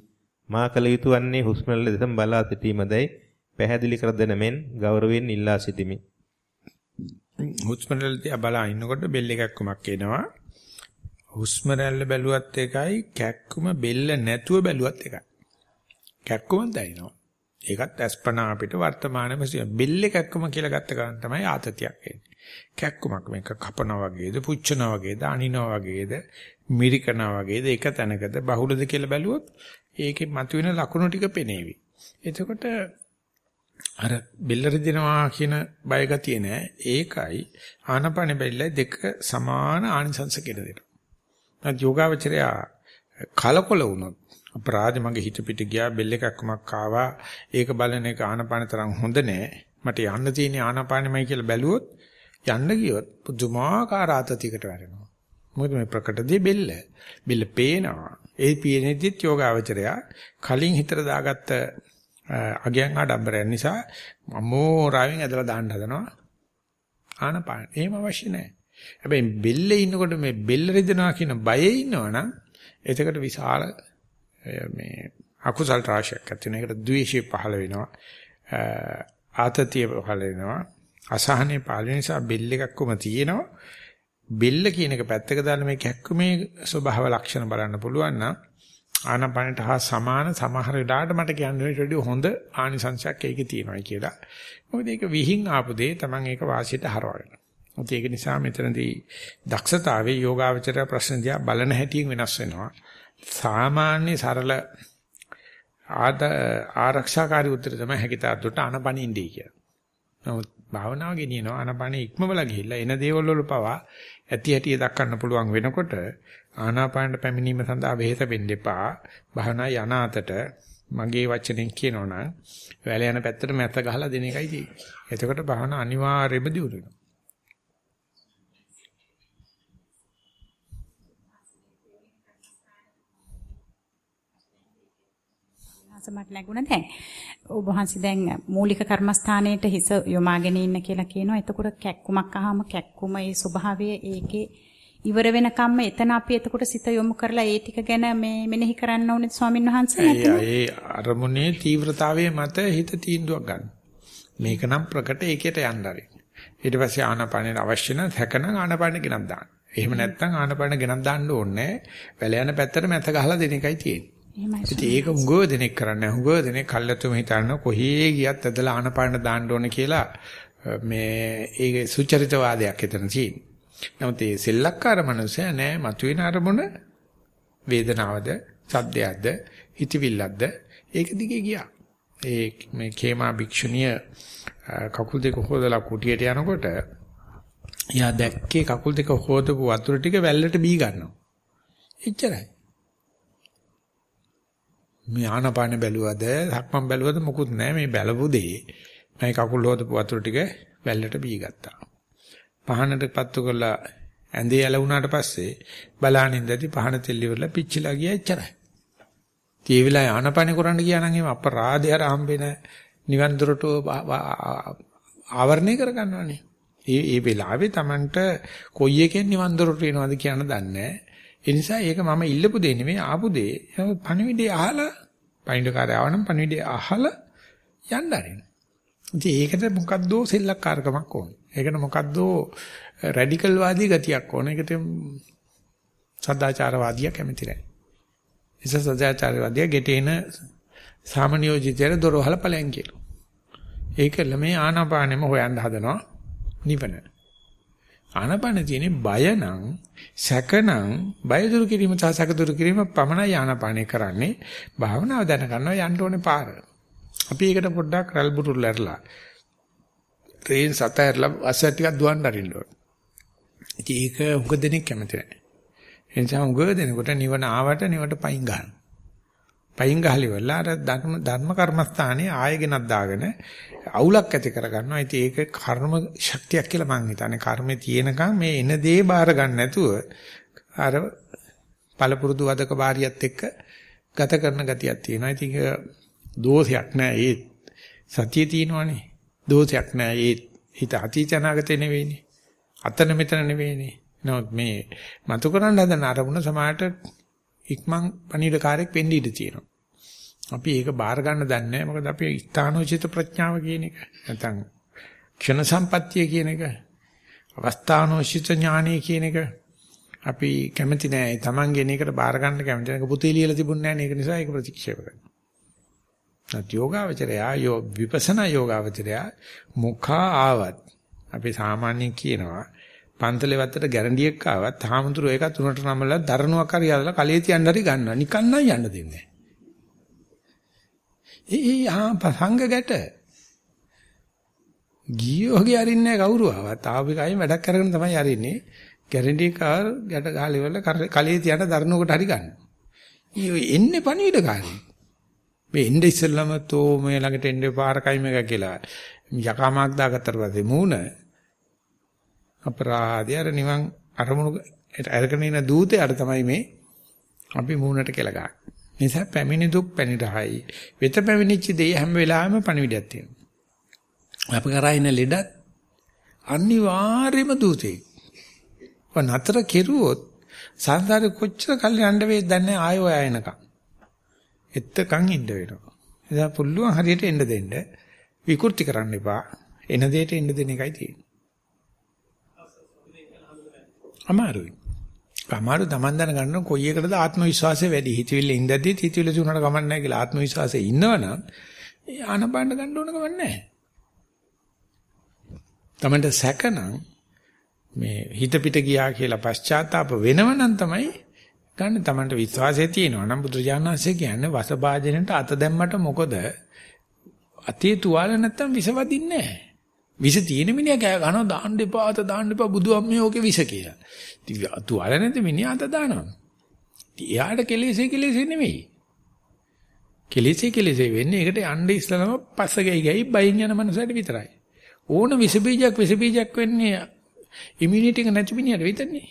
මා කල යුතු වන්නේ හුස්ම රැල්ල දෙසම බලා සිටීමදයි පැහැදිලි කර දෙන මෙන් ගෞරවයෙන් ඉල්ලා සිටිමි. හුස්ම රැල්ල දිහා බලා ඉන්නකොට බෙල් එකක් කොමක් එනවා. හුස්ම රැල්ල බැලුවත් එකයි කැක්කුම බෙල්ල නැතුව බැලුවත් එකයි. කැක්කුම දැනෙනවා. ඒකත් අස්පනා අපිට වර්තමානයේ බෙල්ල කැක්කුම කියලා ගත්ත ගමන් තමයි ආතතියක් එන්නේ. කැක්කුමක් මේක කපනවා වගේද පුච්චනවා වගේද අනිනවා වගේද මිරිකනවා වගේද එක තැනකද බහුලද කියලා බැලුවොත් ඒකේ මතුවෙන ලකුණු ටික පෙනේවි. එතකොට අර බෙල්ල රිදෙනවා කියන බය ගතිය නෑ. ඒකයි ආනපන බෙල්ල දෙක සමාන ආනිසංස කියලා දෙනවා. නැත් යෝගාවචරය කලකොල වුණොත් අපරාධ මගේ හිත පිට ගියා බෙල් එකක්මක් ආවා ඒක බලන එක ආනපාන තරම් හොඳ නෑ මට යන්න තියෙන ආනපානෙමයි කියලා බැලුවොත් යන්න ගියොත් පුදුමාකාර ආතතියකට වැටෙනවා. මොකද මේ ප්‍රකටදී බෙල්ල. බෙල්ල පේනවා. ඒ පේනෙදිත් යෝගාවචරය කලින් හිතට දාගත්ත අගයන් ආඩම්බරයන් නිසා අමෝරාවෙන් ඇදලා දාන්න හදනවා. ආනපාන. එහෙම අවශ්‍ය නැහැ. හැබැයි බෙල්ලේ ඉන්නකොට මේ බෙල්ල රිදෙනවා කියන බයේ ඉන්නවනම් එතකොට විශාල මේ අකුසල් රාශියක් ඇති වෙනවා. ඒකට ද්වේෂය පහළ වෙනවා. ආතතිය පහළ වෙනවා. අසහනේ පාලන නිසා බෙල් එකක්ම තියෙනවා. බෙල්ල කියන එක පැත්තක දාලා මේ කැක්කුමේ ස්වභාව ලක්ෂණ බලන්න පුළුවන් නම් ආනපනට හා සමාන සමහර වෙලාවට මට කියන්නේ ඊට හොඳ ආනිසංශයක් ඒකේ තියෙනවා කියලා. මොකද ඒක විහිං ආපු දෙය Taman ඒක වාසියට හරවගෙන. ඒක නිසා මෙතනදී දක්ෂතාවයේ යෝගාවචර ප්‍රශ්න දිහා බලන හැටියෙන් වෙනස් වෙනවා. සාමාන්‍ය සරල ආරක්ෂාකාරී උත්තර තමයි හැකිතාක් දුට ආනපනින්දී කියලා. නමුත් භාවනාව ගෙනියනවා ආනාපානෙ ඉක්මවලා ගිහිල්ලා එන දේවල් වල පවා ඇති හැටි දක්වන්න පුළුවන් වෙනකොට ආනාපානට පැමිණීම සඳහා වෙහෙස වෙන්න එපා. භාවනා යන අතට මගේ වචනෙන් කියනවනම් වැල යන පැත්තට මැත ගහලා දෙන එකයි තියෙන්නේ. එතකොට භාවනා අනිවාර්යයෙන්ම දියුණු වෙනවා. සමට නැගුණ දැන් ඔබ වහන්සේ දැන් මූලික කර්මස්ථානයේට හිස යොමාගෙන ඉන්න කියලා කියනවා. එතකොට කැක්කුමක් අහම කැක්කුම ඒ ස්වභාවය ඒකේ ඉවර වෙනකම්ම එතන අපි එතකොට සිත යොමු කරලා ඒ ටික ගැන මේ මෙනෙහි කරන්න ඕනේ ස්වාමින් වහන්සේ නැත්නම් ඒ අරමුණේ තීව්‍රතාවයේ මත හිත තීන්දුවක් ගන්න. මේක නම් ප්‍රකට ඒකයට යන්න හරි. ඊට පස්සේ ආනාපානෙට අවශ්‍ය නම් හැකනම් ආනාපානෙ ගෙනත් දාන්න. එහෙම නැත්නම් ආනාපානෙ ගෙනත් දාන්න ඕනේ. වැල යන පැත්තට මැත ගහලා දෙන එකයි තියෙන්නේ. ඉතින් ඒක හුඟව දෙනෙක් කරන්නේ හුඟව දෙනෙක් කල්ලාතුම හිතන්න කොහේ ගියත් ඇදලා ආනපාන දාන්න ඕන කියලා මේ ඒක සුචරිතවාදයක් එතන තියෙනවා. නමුත් මේ සෙල්ලක්කාර මනුස්සයා නෑ මතුවෙන අරමුණ වේදනාවද, සද්දයක්ද, හිතවිල්ලක්ද ඒක දිගේ ගියා. ඒ මේ කේමා භික්ෂුණිය කකුල් දෙක හොදලා කුටියට යනකොට එයා දැක්කේ කකුල් දෙක හොදපු වතුර ටික වැල්ලට බී ගන්නවා. එච්චරයි. මේ ආනපාන බැලුවද, ධක්මම් බැලුවද මොකුත් නැහැ මේ බැලපු දේ. මම කකුල් හොදපු වතුර ටික වැල්ලට බී ගත්තා. පහනට පත්තු කරලා ඇඳේ ඇලුනාට පස්සේ බලානින් දැති පහන තෙල්ලි වල පිච්චිලා ගියා එච්චරයි. ඒ වෙලාවේ ආනපාන කරන්න ගියා නම් එහෙම අපරාධය අර හම්බෙන නිවන් දොරට ආවරණය කර ගන්නවනේ. ඒ ඒ වෙලාවේ Tamanට කොයි එකෙන් නිවන් දොරට එනවද කියන දන්නේ ඒ නිසා ඒක මම ඉල්ලපු දෙ නෙමෙයි ආපු දෙ. පණිවිඩය අහලා පණිවිඩකාරය ආවනම් පණිවිඩය අහලා යන්න ආරින්න. ඉතින් ඒකට මොකද්ද සෙල්ලක්කාරකමක් ඕනේ. ඒකට මොකද්ද රැඩිකල් වාදී ගතියක් ඕනේ. ඒකට සදාචාරවාදියා කැමති නැහැ. ඉතින් සදාචාරවාදියා ගෙටේන සාමනියෝජිතයර දොරවහල ඵලයන් කියලා. ඒකල මේ ආනාපානෙම හොයන්න හදනවා නිවන. ආනාපාන තියෙන්නේ බය නම් සැකනම් බය දුරු කිරීම සහ සැක දුරු කිරීම පමණයි ආනාපානේ කරන්නේ. භාවනාව දැන ගන්නවා යන්න ඕනේ පාර. අපි ඒකට පොඩ්ඩක් රල් බුරුල් ඇරලා ට්‍රේන් සතයරලා අසත් ටිකක් දුවන්න අරින්න ඕනේ. ඉතින් ඒක උග දෙනෙක් කැමති නැහැ. ඒ නිසා උග දෙනකොට නිවන ආවට නිවට පයින් ගන්න. පයින් ගහලි වෙලා අර ධර්ම ධර්ම කර්මස්ථානේ ආයෙ ගෙනත් දාගෙන අවුලක් ඇති කරගන්නවා. ඉතින් ඒක කර්ම ශක්තියක් කියලා මං හිතන්නේ. කර්මේ තියෙනකන් මේ එන දේ බාර ගන්න නැතුව අර පළපුරුදු වදක බාරියත් එක්ක ගත කරන ගතියක් තියෙනවා. ඉතින් දෝෂයක් නෑ ඒ සතියේ තියෙනවනේ. දෝෂයක් නෑ ඒ හිත අතීත අනාගතේ නෙවෙයිනේ. අතන මෙතන නෙවෙයිනේ. නමුත් මේ මතු කරන්න හදන අරමුණ සමාහට ඉක්මන් පණිවිඩකාරයක් වෙන්න ඉඩ තියෙනවා. අපි ඒක බාර ගන්න දන්නේ නැහැ. මොකද අපි ස්ථානෝචිත ප්‍රඥාව කියන එක නැත්නම් ක්ෂණ සම්පත්තිය කියන එක අවස්ථානෝචිත ඥානය කියන එක අපි කැමති නෑ. Tamange එනකට බාර ගන්න කැමති නැහැ. පුතේ ලියලා තිබුණේ නැහැ. ඒක නිසා ඒක ප්‍රතික්ෂේප කරනවා. නැත් යෝගාවචරයා යෝ විපස්සනා යෝගාවචරයා මුඛා ආවත් අපි සාමාන්‍යයෙන් කියනවා පන්තලේ වත්තට ගැරන්ඩියක් ආවත් හාමුදුරු ඒක තුනට නමලා දරණුවක් හරි යදලා කලේ තියන්න හරි ගන්නවා. නිකන් නම් යන්න දෙන්නේ ඒ ආ සංඝ ගැට ගියෝගේ අරින්නේ කවුරු ආවත් ආපු කයි වැඩක් කරගෙන තමයි අරින්නේ. ගැරන්ටි කාර් ගැට ගහලි වල කලේ තියන්න දරණුවකට හරි ගන්න. ඊ එන්නේ පණිවිඩකාරී. මේ එන්නේ ඉස්සෙල්ලම තෝ මේ ළඟට එන්නේ පාරකයි මේක කියලා යකාමක් දාගත්තට පස්සේ මූණ අපරාධය අර නිවන් අරමුණු අරගෙන ඉන දූතයාට තමයි මේ අපි මූණට කියලා ගන්න. නිසා පැමිණි දුක් පැනිරහයි. වෙත පැමිණිච්ච දේ හැම වෙලාවෙම පණිවිඩයක් තියෙනවා. අපි කරා ඉන්න ලෙඩත් අනිවාර්යයෙන්ම දූතේ. වන් අතර කෙරුවොත් සංසාරේ කොච්චර කල් යන්න වේද දන්නේ ආයෝ ආයනකම්. එත්තකන් ඉන්න වෙනවා. එදා පුළුවන් හරියට එන්න දෙන්න. විකෘති කරන්න එපා. එන දෙයට එන්න දෙන එකයි තියෙන්නේ. අමාරුයි. අමාරු තමන් දැනගන්න කොයි එකටද ආත්ම විශ්වාසය වැඩි. හිතවිල්ල ඉඳද්දි හිතවිල්ල තුනට කමන්නේ නැහැ කියලා ආත්ම විශ්වාසය ඉන්නවනම් ඒ ආනපාන ගන්න ඕන කමන්නේ නැහැ. තමන්ට සැකනම් මේ හිත පිට ගියා කියලා පශ්චාත්තාප වෙනවනම් තමයි ගන්න තමන්ට විශ්වාසය තියෙනවා නම් බුදුරජාණන්සේ කියන්නේ වසභාජනෙට අත දැම්මට මොකද අතේ තුවාල නැත්තම් විස වදින්නේ නැහැ. විස තියෙන මිනිහා කෑ ගන්නවා දාන්න එපා අත දාන්න එපා බුදු අම්මේ ඕකේ විස කියලා. ඉතින් තුවාල නැති මිනිහා අත දානවා. ඉතින් එයාට කෙලෙසේ කෙලෙසේ නෙමෙයි. කෙලෙසේ කෙලෙසේ වෙන්නේ ඒකට යන්න ඉස්සලම පස්ස ගයි ගයි බයින් යන මනුස්සයට විතරයි. ඕන විස බීජයක් විස බීජයක් වෙන්නේ ඉමුනිටි එක නැති මිනිහට විතරනේ.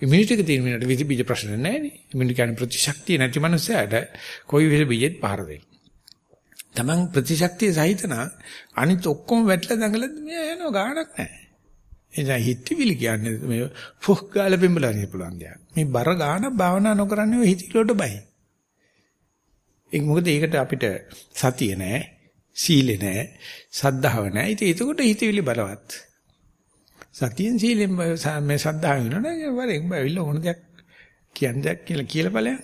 ඉමුනිටි එක තියෙන මිනිහට විස බීජ ප්‍රශ්න නැහැ නේ. ඉමුනිටි කියන්නේ ප්‍රතිශක්තිය නැති මනුස්සයට කොයි විස බීජෙත් පහර දෙන්නේ. Taman ප්‍රතිශක්තිය සහිත නම් අනිත් ඔක්කොම වැටලා දඟල මේ යනවා ගාණක් නැහැ. එනිසා හිතවිලි කියන්නේ මේ ෆොක් ගාලා පිඹලන්නේ පුළුවන් දෙයක්. මේ බර ගාණ භාවනා නොකරන්නේ ඔය හිතවිලට බයි. ඒක මොකද ඒකට අපිට සතිය නැහැ, සීලෙ නැහැ, සද්ධාව නැහැ. ඉතින් ඒකට හිතවිලි බලවත්. සතියෙන් සීලෙන් මේ සද්ධාව වෙනවනේ වරෙන් බැවිල්ල ඕන දෙයක් කියන්නේ කියලා කියලා බලයන්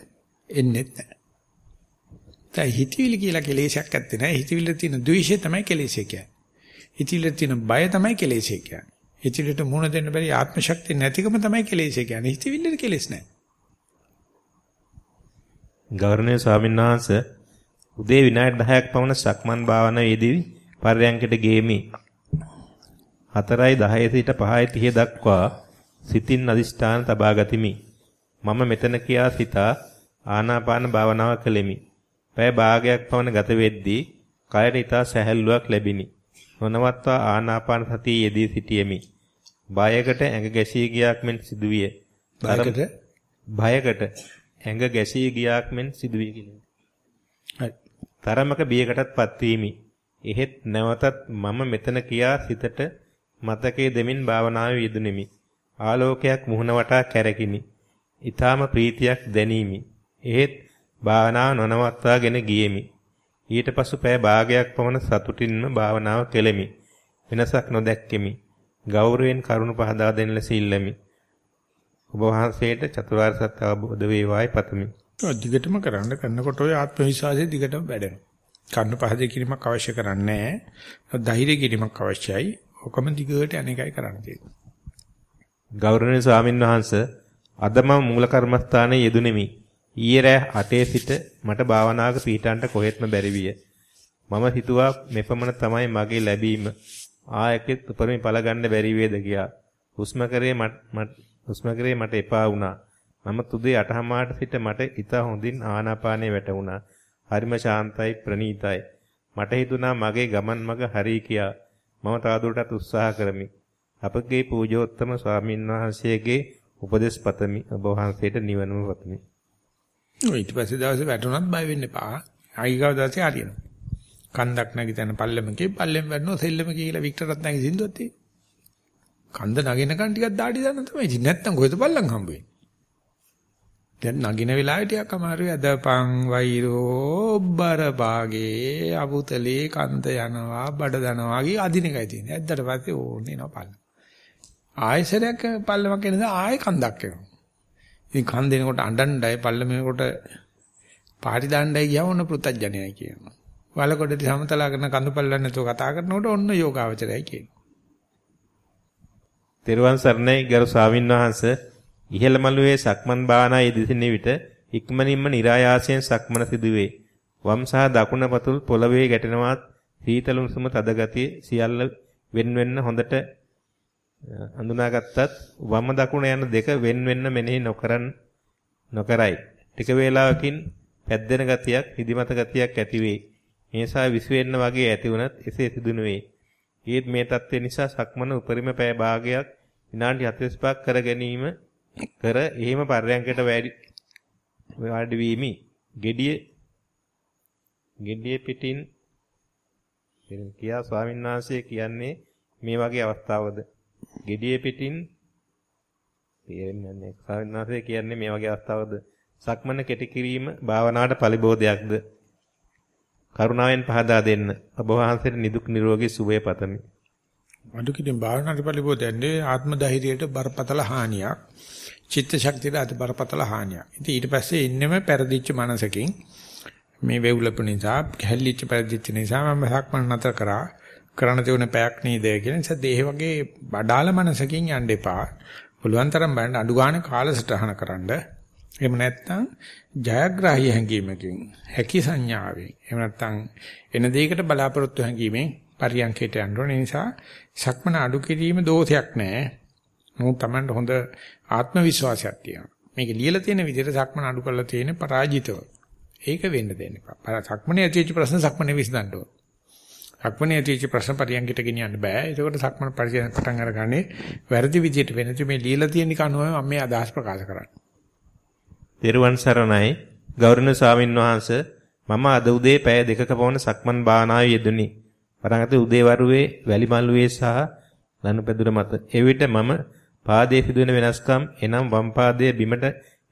එන්නේ නැහැ. දැන් හිතවිලි කියලා කෙලෙසයක් ඇත්තේ නැහැ. හිතවිල්ල තියෙන ද්වේෂය තමයි කෙලෙසය කියන්නේ. හිතවිල්ල තියෙන බය තමයි කෙලෙසය කියන්නේ. ඉතිරියට මුණ දෙන්න බැරි ආත්ම ශක්තිය නැතිකම තමයි කෙලෙස් කියන්නේ. හිතවිල්ලේ කෙලෙස් නැහැ. ගෞරවනීය ස්වාමීන් වහන්සේ උදේ විනාඩි 10ක් පමණ සක්මන් භාවනාවේදී පර්යංකයට ගේමි. 4:10 සිට 5:30 දක්වා සිතින් අදිෂ්ඨාන තබා ගතිමි. මම මෙතන කියා සිතා ආනාපාන භාවනාව කළෙමි. පැය භාගයක් පමණ ගත වෙද්දී කයට ඊතා සැහැල්ලුවක් ලැබිනි. නොනවත්වා ආනාපාන සතිය යෙදී සිටියෙමි. බයකට ඇඟ ගැසී ගියාක් මෙන් සිදුවිය. බයකට බයකට ඇඟ ගැසී ගියාක් මෙන් සිදුවිය කියලා. හරි. තරමක බියකටත්පත් වීමි. එහෙත් නැවතත් මම මෙතන කියා සිතට මතකයේ දෙමින් භාවනාවේ යෙදුණෙමි. ආලෝකයක් මුහුණ වටා කැරකිනි. ඊ타ම ප්‍රීතියක් දැනීමි. එහෙත් භාවනාව නොනවත්වාගෙන ගියෙමි. ඊට පසු පෑ භාගයක් පමණ සතුටින්ම භාවනාව කෙලෙමි. වෙනසක් නොදැක්කෙමි. ගෞරවයෙන් කරුණ පහදා දෙන ලෙස ඉල්ලමි. ඔබ වහන්සේට චතුරාර්ය සත්‍ය අවබෝධ වේවායි පතමි. දිගටම කරන්න කරනකොට ඔය ආත්ම විශ්වාසය දිගටම වැඩෙනවා. කන්න පහද කිරීමක් අවශ්‍ය කරන්නේ නැහැ. ධෛර්ය කිරීමක් අවශ්‍යයි. ඔකම දිගට අනේකයි කරන්න තියෙන්නේ. ගෞරවනීය ස්වාමින් වහන්සේ අද මම මූල කර්මස්ථානයේ යෙදුණෙමි. ඊයේ රෑ 8 සිට මට භාවනාවක පිටන්ට කොහෙත්ම බැරි විය. මම හිතුවා මෙපමණ තමයි මගේ ලැබීම. ආයකෙත් උපරිම ඵල ගන්න බැරි වේද කියා. හුස්ම කරේ මට හුස්ම කරේ මට එපා වුණා. මම තුදේ 8:00 සිට මට ඊට හොඳින් ආනාපානයේ වැටුණා. හරිම ශාන්තයි ප්‍රණීතයි. මට හිතුණා මගේ ගමන් මඟ හරි කියා. මම තවදුරටත් උත්සාහ කරමි. අපගේ පූජෝත්තම ස්වාමින් වහන්සේගේ උපදෙස් පතමි. ඔබ වහන්සේට නිවනම පතමි. ඔය ඊට පස්සේ දවසේ වැටුණත් බය වෙන්න එපා. ආයිගාව දවසේ හරියනවා. කන්දක් නැගිටින පල්ලමකේ පල්ලෙන් වැටෙනවා සෙල්ලම කියලා වික්ටර්ත් නැගි සින්දුවත් තියෙන්නේ. කන්ද නගිනකන් ටිකක් දාඩි දාන්න තමයි. ඉතින් නැත්තම් කොහෙද පල්ලම් හම්බ වෙන්නේ? දැන් නගින වෙලාවේ ටිකක් අමාරුයි. අදපන් වෛරෝ බරපාගේ අබුතලේ කන්ද යනවා බඩ දනවා වගේ අදින එකයි තියෙන්නේ. ඇද්දට පස්සේ ඕනේ නෝ පල්ලම්. ආයෙසරයක් පල්ලමක් එනද ආයෙ කන්දක් එනවා. ඉතින් කන් දෙනකොට අඬණ්ඩයි පල්ලමේකට පාටි දාණ්ඩයි ගියාම ඔන්න පෘතජ්ජනයයි කියනවා. වලකොඩට සමතලා කරන කඳු පල්ලන් නැතුව කතා කරනකොට ඔන්න යෝගාවචරයයි කියනවා. තෙරුවන් සරණයි ගරු ස්වාමින් වහන්සේ ඉහළ මළුවේ සක්මන් භාවනා යෙදෙන විට ඉක්මනින්ම નિરાයාසයෙන් සක්මන සිදුවේ. වම් සහ දකුණ පතුල් පොළවේ ගැටෙනවත් සීතල උණුසුම තද ගතිය සියල්ල වෙන වෙන්න හොඳට හඳුනාගත්තත් වම දකුණ යන දෙක වෙන වෙන්න මෙනෙහි නොකරන් නොකරයි. ටික වේලාවකින් පැද්දෙන ගතියක්, හිදිමත ගතියක් ඇති වේ. මේසා විශ්වෙන්න වගේ ඇති වුණත් එසේ සිදු නොවේ. ඒත් මේ தත්ත්වය නිසා සක්මන උපරිම පෑ භාගයක් විනාඩි 45ක් කර ගැනීම කර එහෙම පර්යංකයට වැඩි වාඩි වීමි. gediye gediye පිටින් කියා ස්වාමීන් වහන්සේ කියන්නේ මේ වගේ අවස්ථාවද gediye පිටින් තේරෙන්නේ නැහැ. ස්වාමීන් වහන්සේ කියන්නේ මේ වගේ අවස්ථාවද සක්මන කෙටි කිරීම භාවනාවට පරිබෝධයක්ද කරුණාවෙන් පහදා දෙන්න. ඔබ වහන්සේට නිදුක් නිරෝගී සුවය පතමි. අඩු කිරීම භාවනාවට පරිබෝධයන්නේ ආත්ම ධෛර්යයට බරපතල හානියක්. චිත්ත ශක්තියට අති බරපතල හානියක්. ඉතින් ඊට පස්සේ ඉන්නෙම පෙරදිච්ච මනසකින් මේ වේවුලපු නිසා, හැල්ලිච්ච පෙරදිච්ච නිසා මම සක්මන් නතර කරා. කරන්න තියුණ පැයක් නේද කියන නිසා දේහ වගේ බඩාල මනසකින් යන්න එපා. පුළුවන් තරම් බලන්න අඩු ගන්න කාලසටහන කරන්න. එහෙම නැත්නම් ජයග්‍රාහී හැඟීමකින් හැකි සංඥාවෙන් එහෙම නැත්නම් එන දෙයකට බලාපොරොත්තු හැඟීමෙන් පරියන්කයට යන්න ඕන නිසා සක්මන අඩු කිරීම දෝෂයක් නෑ. මොකද Tamanට හොඳ ආත්ම විශ්වාසයක් තියෙනවා. මේක ලියලා තියෙන විදිහට සක්මන අඩු කරලා තියෙන පරාජිතව. ඒක වෙන්න දෙන්න එපා. සක්මනේ ඇතිවෙච්ච ප්‍රශ්න සක්මනේ විසඳන්න ඕන. සක්මනේ ඇතිවෙච්ච ප්‍රශ්න පරියන්කයට ගෙනියන්න බෑ. ඒකෝට සක්මන පරිචය පටන් අරගන්නේ වැරදි විදිහට වෙනතු මේ ලියලා තියෙන කනුව මම මේ අදහස් ප්‍රකාශ කරන්නේ. තෙරුවන් සරණයි ගෞරවනීය ස්වාමින් වහන්සේ මම අද උදේ පැය දෙකක පමණ සක්මන් භාවනාවේ යෙදුනි. වරංගත උදේ වරුවේ වැලි මල්ුවේ සහ ලනුපැදුර මත. එවිට මම පාදයේ සිදුවෙන වෙනස්කම් එනම් වම් පාදයේ බිමට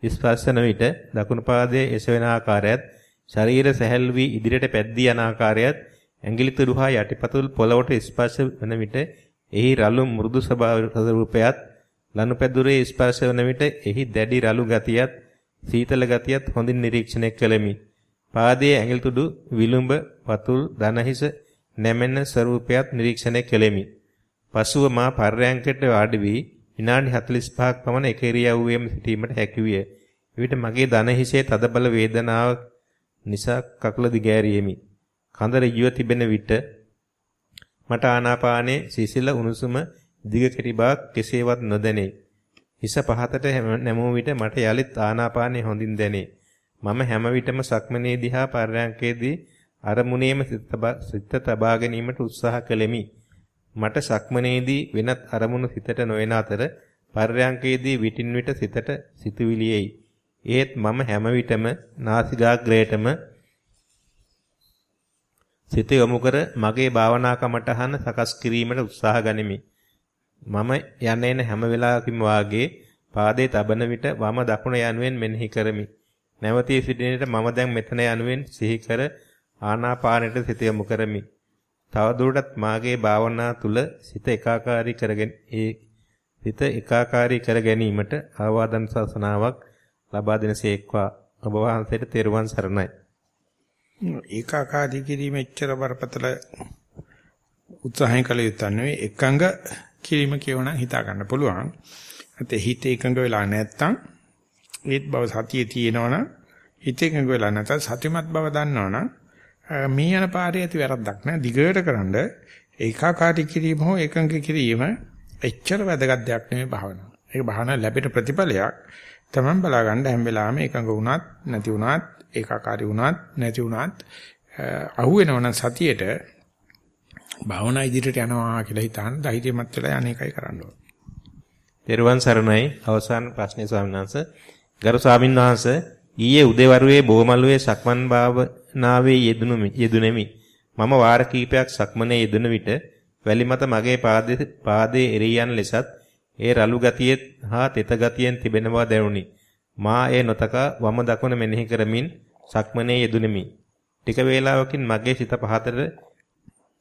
ස්පර්ශන විට දකුණු පාදයේ එසවෙන ආකාරයත් ශරීර සැහැල් වී ඉදිරියට පැද්දී යන ආකාරයත් ඇඟිලි තුඩු හා යටිපතුල් පොළවට ස්පර්ශ වන විට එහි රළු මෘදු ස්වභාවයත් ලනුපැදුරේ ස්පර්ශ වන විට එහි දැඩි රළු ගතියත් සීතල ගතියත් හොඳින් නිරීක්ෂණය කළෙමි. පාදයේ ඇඟිලි තුඩු විලුඹ පතුල් දනහිස නැමෙන ස්වරූපයත් නිරීක්ෂණය කළෙමි. පසුව මා පර්යංකයට වාඩි වී විනාඩි 45ක් පමණ එක ඉරියව්වෙම සිටීමට හැකි විය. එවිට මගේ දන හිසේ තදබල වේදනාව නිසා කකුල දිගෑරියෙමි. කඳ ඍජුව තිබෙන විට මට ආනාපානයේ සිසිල උණුසුම දිග කෙටි බවක් කෙසේවත් නොදැනේ. හිස පහතට නැමූ විට මට යලිත් ආනාපානය හොඳින් දැනේ. මම හැම විටම සක්මනේ දිහා පර්යංකයේදී අරමුණේම සිත තබා ගැනීමට උත්සාහ කළෙමි. මට සක්මනේදී වෙනත් අරමුණු සිතට නොයන අතර පර්යංකයේදී විටින් විට සිතට සිතුවිලි එයි. ඒත් මම හැම විටම නාසිකාග්‍රේටම සිත යොමු කර මගේ භාවනා කමටහන සකස් කිරීමට උත්සාහ ගනිමි. මම යන එන හැම වෙලාවකම වාගේ පාදයේ තබන විට වම දකුණ යනුවෙන් මෙනෙහි කරමි. නැවතී සිටින විට මම දැන් මෙතන යනුවෙන් සිහි කර ආනාපානයට සිත යොමු කරමි. තවදුරටත් මාගේ භාවනා තුල සිත ඒකාකාරී කරගෙන ඒ සිත ඒකාකාරී කර ගැනීමට ආවාදන් ශාසනාවක් ලබා දෙනසේක්වා ඔබ වහන්සේට තෙරුවන් සරණයි. ඒකාකාරී කිරීම එච්චර බරපතල උත්සාහයෙන් කළ යුත්තක් නෙවෙයි එකඟ කිරීම කියවනම් හිතා ගන්න පුළුවන්. නැත්නම් හිත එකඟ වෙලා නැත්තම් ඒත් බව සතියේ තියෙනවනම් හිත එකඟ වෙලා නැත්නම් සතිමත් බව දන්නවනම් මේ යන පාරේ ඇති වැරද්දක් නෑ. දිගට කරන්ඩ ඒකාකාරී කිරීම හෝ එකඟ කිරීම එච්චර වැදගත් දෙයක් නෙවෙයි භාවනාව. ඒක භාවනා ලැබෙන ප්‍රතිඵලයක්. Taman බලා ගන්න හැම වෙලාවෙම එකඟ වුණත් නැති වුණත් ඒකාකාරී වුණත් නැති වුණත් අහුවෙනවනම් සතියේට භාවනා ඉදිරියට යනවා කියලා හිතාන ධෛර්යමත් වෙලා අනේකයි කරන්න ඕනේ. තෙරුවන් සරණයි අවසාන ප්‍රශ්නේ ස්වාමීන් වහන්සේ. ගරු ස්වාමීන් වහන්සේ ඊයේ උදේවරුේ බොමළුවේ සක්මන් භාවනාවේ යෙදුණුමි යෙදුණෙමි. මම වාර කිහිපයක් සක්මනේ යෙදුන විට වැලි මත මගේ පාදයේ පාදයේ එරියන් ලෙසත් ඒ රළු ගතියෙත් හා තෙත ගතියෙන් තිබෙන බව දැනුනි. මා ඒ නොතකා වම දකුණ මෙනෙහි කරමින් සක්මනේ යෙදුණෙමි. ටික වේලාවකින් මගේ සිත පහතට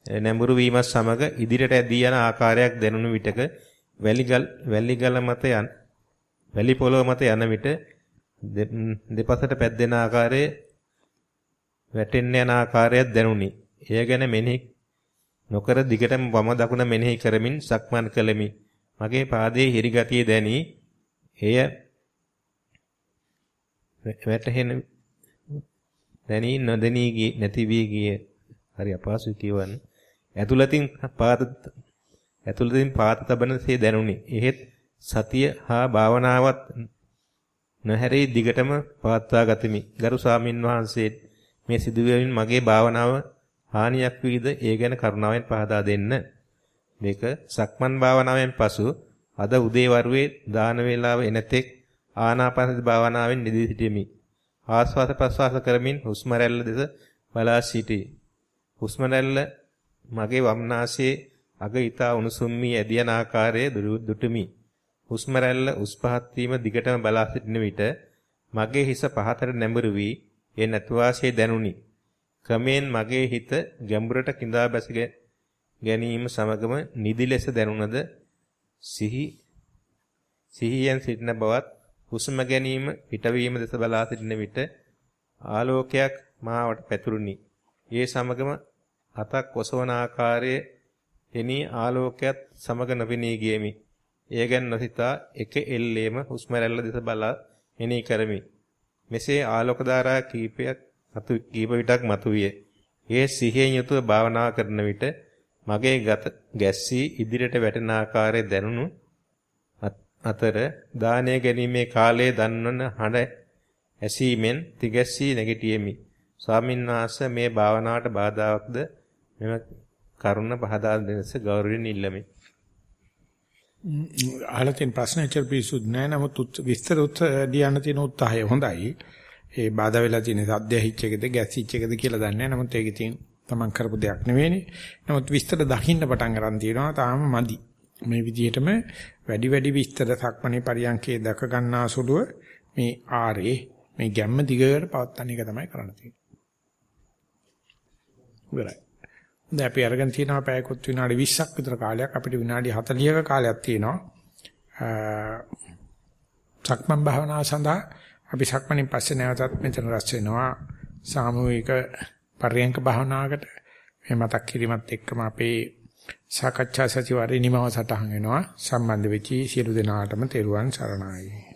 නැඹුරු වීමත් සමග ඉදිරියට ඇදී යන ආකාරයක් දැනුණු විටක වැලිගල් වැලිගල මත යන වැලි පොළොව මත යන විට දෙපසට පැද්දෙන ආකාරයේ වැටෙන්න යන ආකාරයක් දැනුනි. එය ගැන මෙනෙහි නොකර දිගටම වම දකුණ මෙනෙහි කරමින් සක්මන් කළෙමි. මගේ පාදයේ හිරි ගතිය දැනි එය වැටහෙන දැනි නොදැනී ගියේ නැති වී ගියේ. හරි අපහසු කියවන්නේ. ඇතුළතින් පාත ඇතුළතින් පාත තබනසේ දැනුනි. එහෙත් සතිය හා භාවනාවත් නොහැරී දිගටම පවත්වා ගතිමි. ගරු ස්වාමින් වහන්සේ මේ සිදුවීමෙන් මගේ භාවනාව හානියක් වීද ඒ ගැන කරුණාවෙන් පහදා දෙන්න. මේක සක්මන් භාවනාවෙන් පසු අද උදේ වරුවේ දාන වේලාව එනතෙක් ආනාපානසති භාවනාවෙන් නිදී සිටිමි. ආස්වාද ප්‍රස්වාස කරමින් හුස්ම රැල්ල දෙස බලා සිටී. හුස්ම රැල්ල මගේ වම්නාසයේ අග ඊතා උණුසුම් වී ඇදියන ආකාරය දුටුමි. හුස්ම රැල්ල උස් පහත් වීම දිගටම බලා සිටින විට මගේ හිස පහතට නැඹුරු වී ඒ නැතුවාසේ දැනුනි. ක්‍රමෙන් මගේ හිත ගැඹුරට கிඳා බැස ගැනීම සමගම නිදි ලෙස දැනුණද සිහි සිහියෙන් සිටින බවත් හුස්ම ගැනීම පිටවීම දෙස බලා සිටින විට ආලෝකයක් මාවට පැතුරුනි. ඒ සමගම අතක් ඔසවන ආකාරයේ එනී ආලෝකයක් සමග නොපෙනී ගියමි. එය ගැන නොසිතා එක එල්ලේම හුස්ම රැල්ල දෙස බලා මෙනෙහි කරමි. මෙසේ ආලෝක ධාරා කීපයක් මතු කීප විටක් මතුවිය. ඒ සිහියෙන් යුතුව භාවනා කරන විට මගේ ගත ගැස්සී ඉදිරියට වැටෙන ආකාරය දැනුණු අතර දානය ගැනීමේ කාලයේ දන්වන හඬ ඇසීමෙන් තිගැස්සී නැගිටියෙමි. ස්වාමින් වහන්සේ මේ භාවනාවට බාධාවක්ද මෙම කරුණ පහදා දෙනස ගෞරවයෙන් ඉල්ලමි. අහලා තියෙන ප්‍රශ්න ඉච්චර පිසුද් නෑ නමුත් විස්තර දියන්න තියෙන උත්සාහය හොඳයි. ඒ බාධා වෙලා තියෙන සද්ද හිච් එකද ගැසිච් එකද කියලා දන්නේ නෑ. නමුත් ඒකේ තියෙන තමන් කරපු දෙයක් නෙවෙයිනේ. නමුත් විස්තර දකින්න පටන් ගන්න තියෙනවා තාම මදි. මේ විදිහටම වැඩි වැඩි විස්තර සක්මණේ පරියන්කේ දක ගන්නා සුළුව මේ ආරේ මේ ගැම්ම දිගට පවත්වන එක තමයි කරන්න තියෙන්නේ. ඉවරයි. දැන් අපි අරගෙන තියෙනවා පැයකොත් විනාඩි 20ක් විතර කාලයක් අපිට විනාඩි 40ක කාලයක් තියෙනවා. සක්මන් භාවනාව සඳහා අපි සක්මණෙන් පස්සේ නැවතත් මෙතන රැස් වෙනවා සාමූහික පරියන්ක භාවනාවකට මේ මතක් කිරීමත් එක්කම අපේ සාකච්ඡා සතිವಾರේ නිමව සටහන් වෙනවා. සම්බන්ධ වෙච්චි සියලු දෙනාටම තෙරුවන් සරණයි.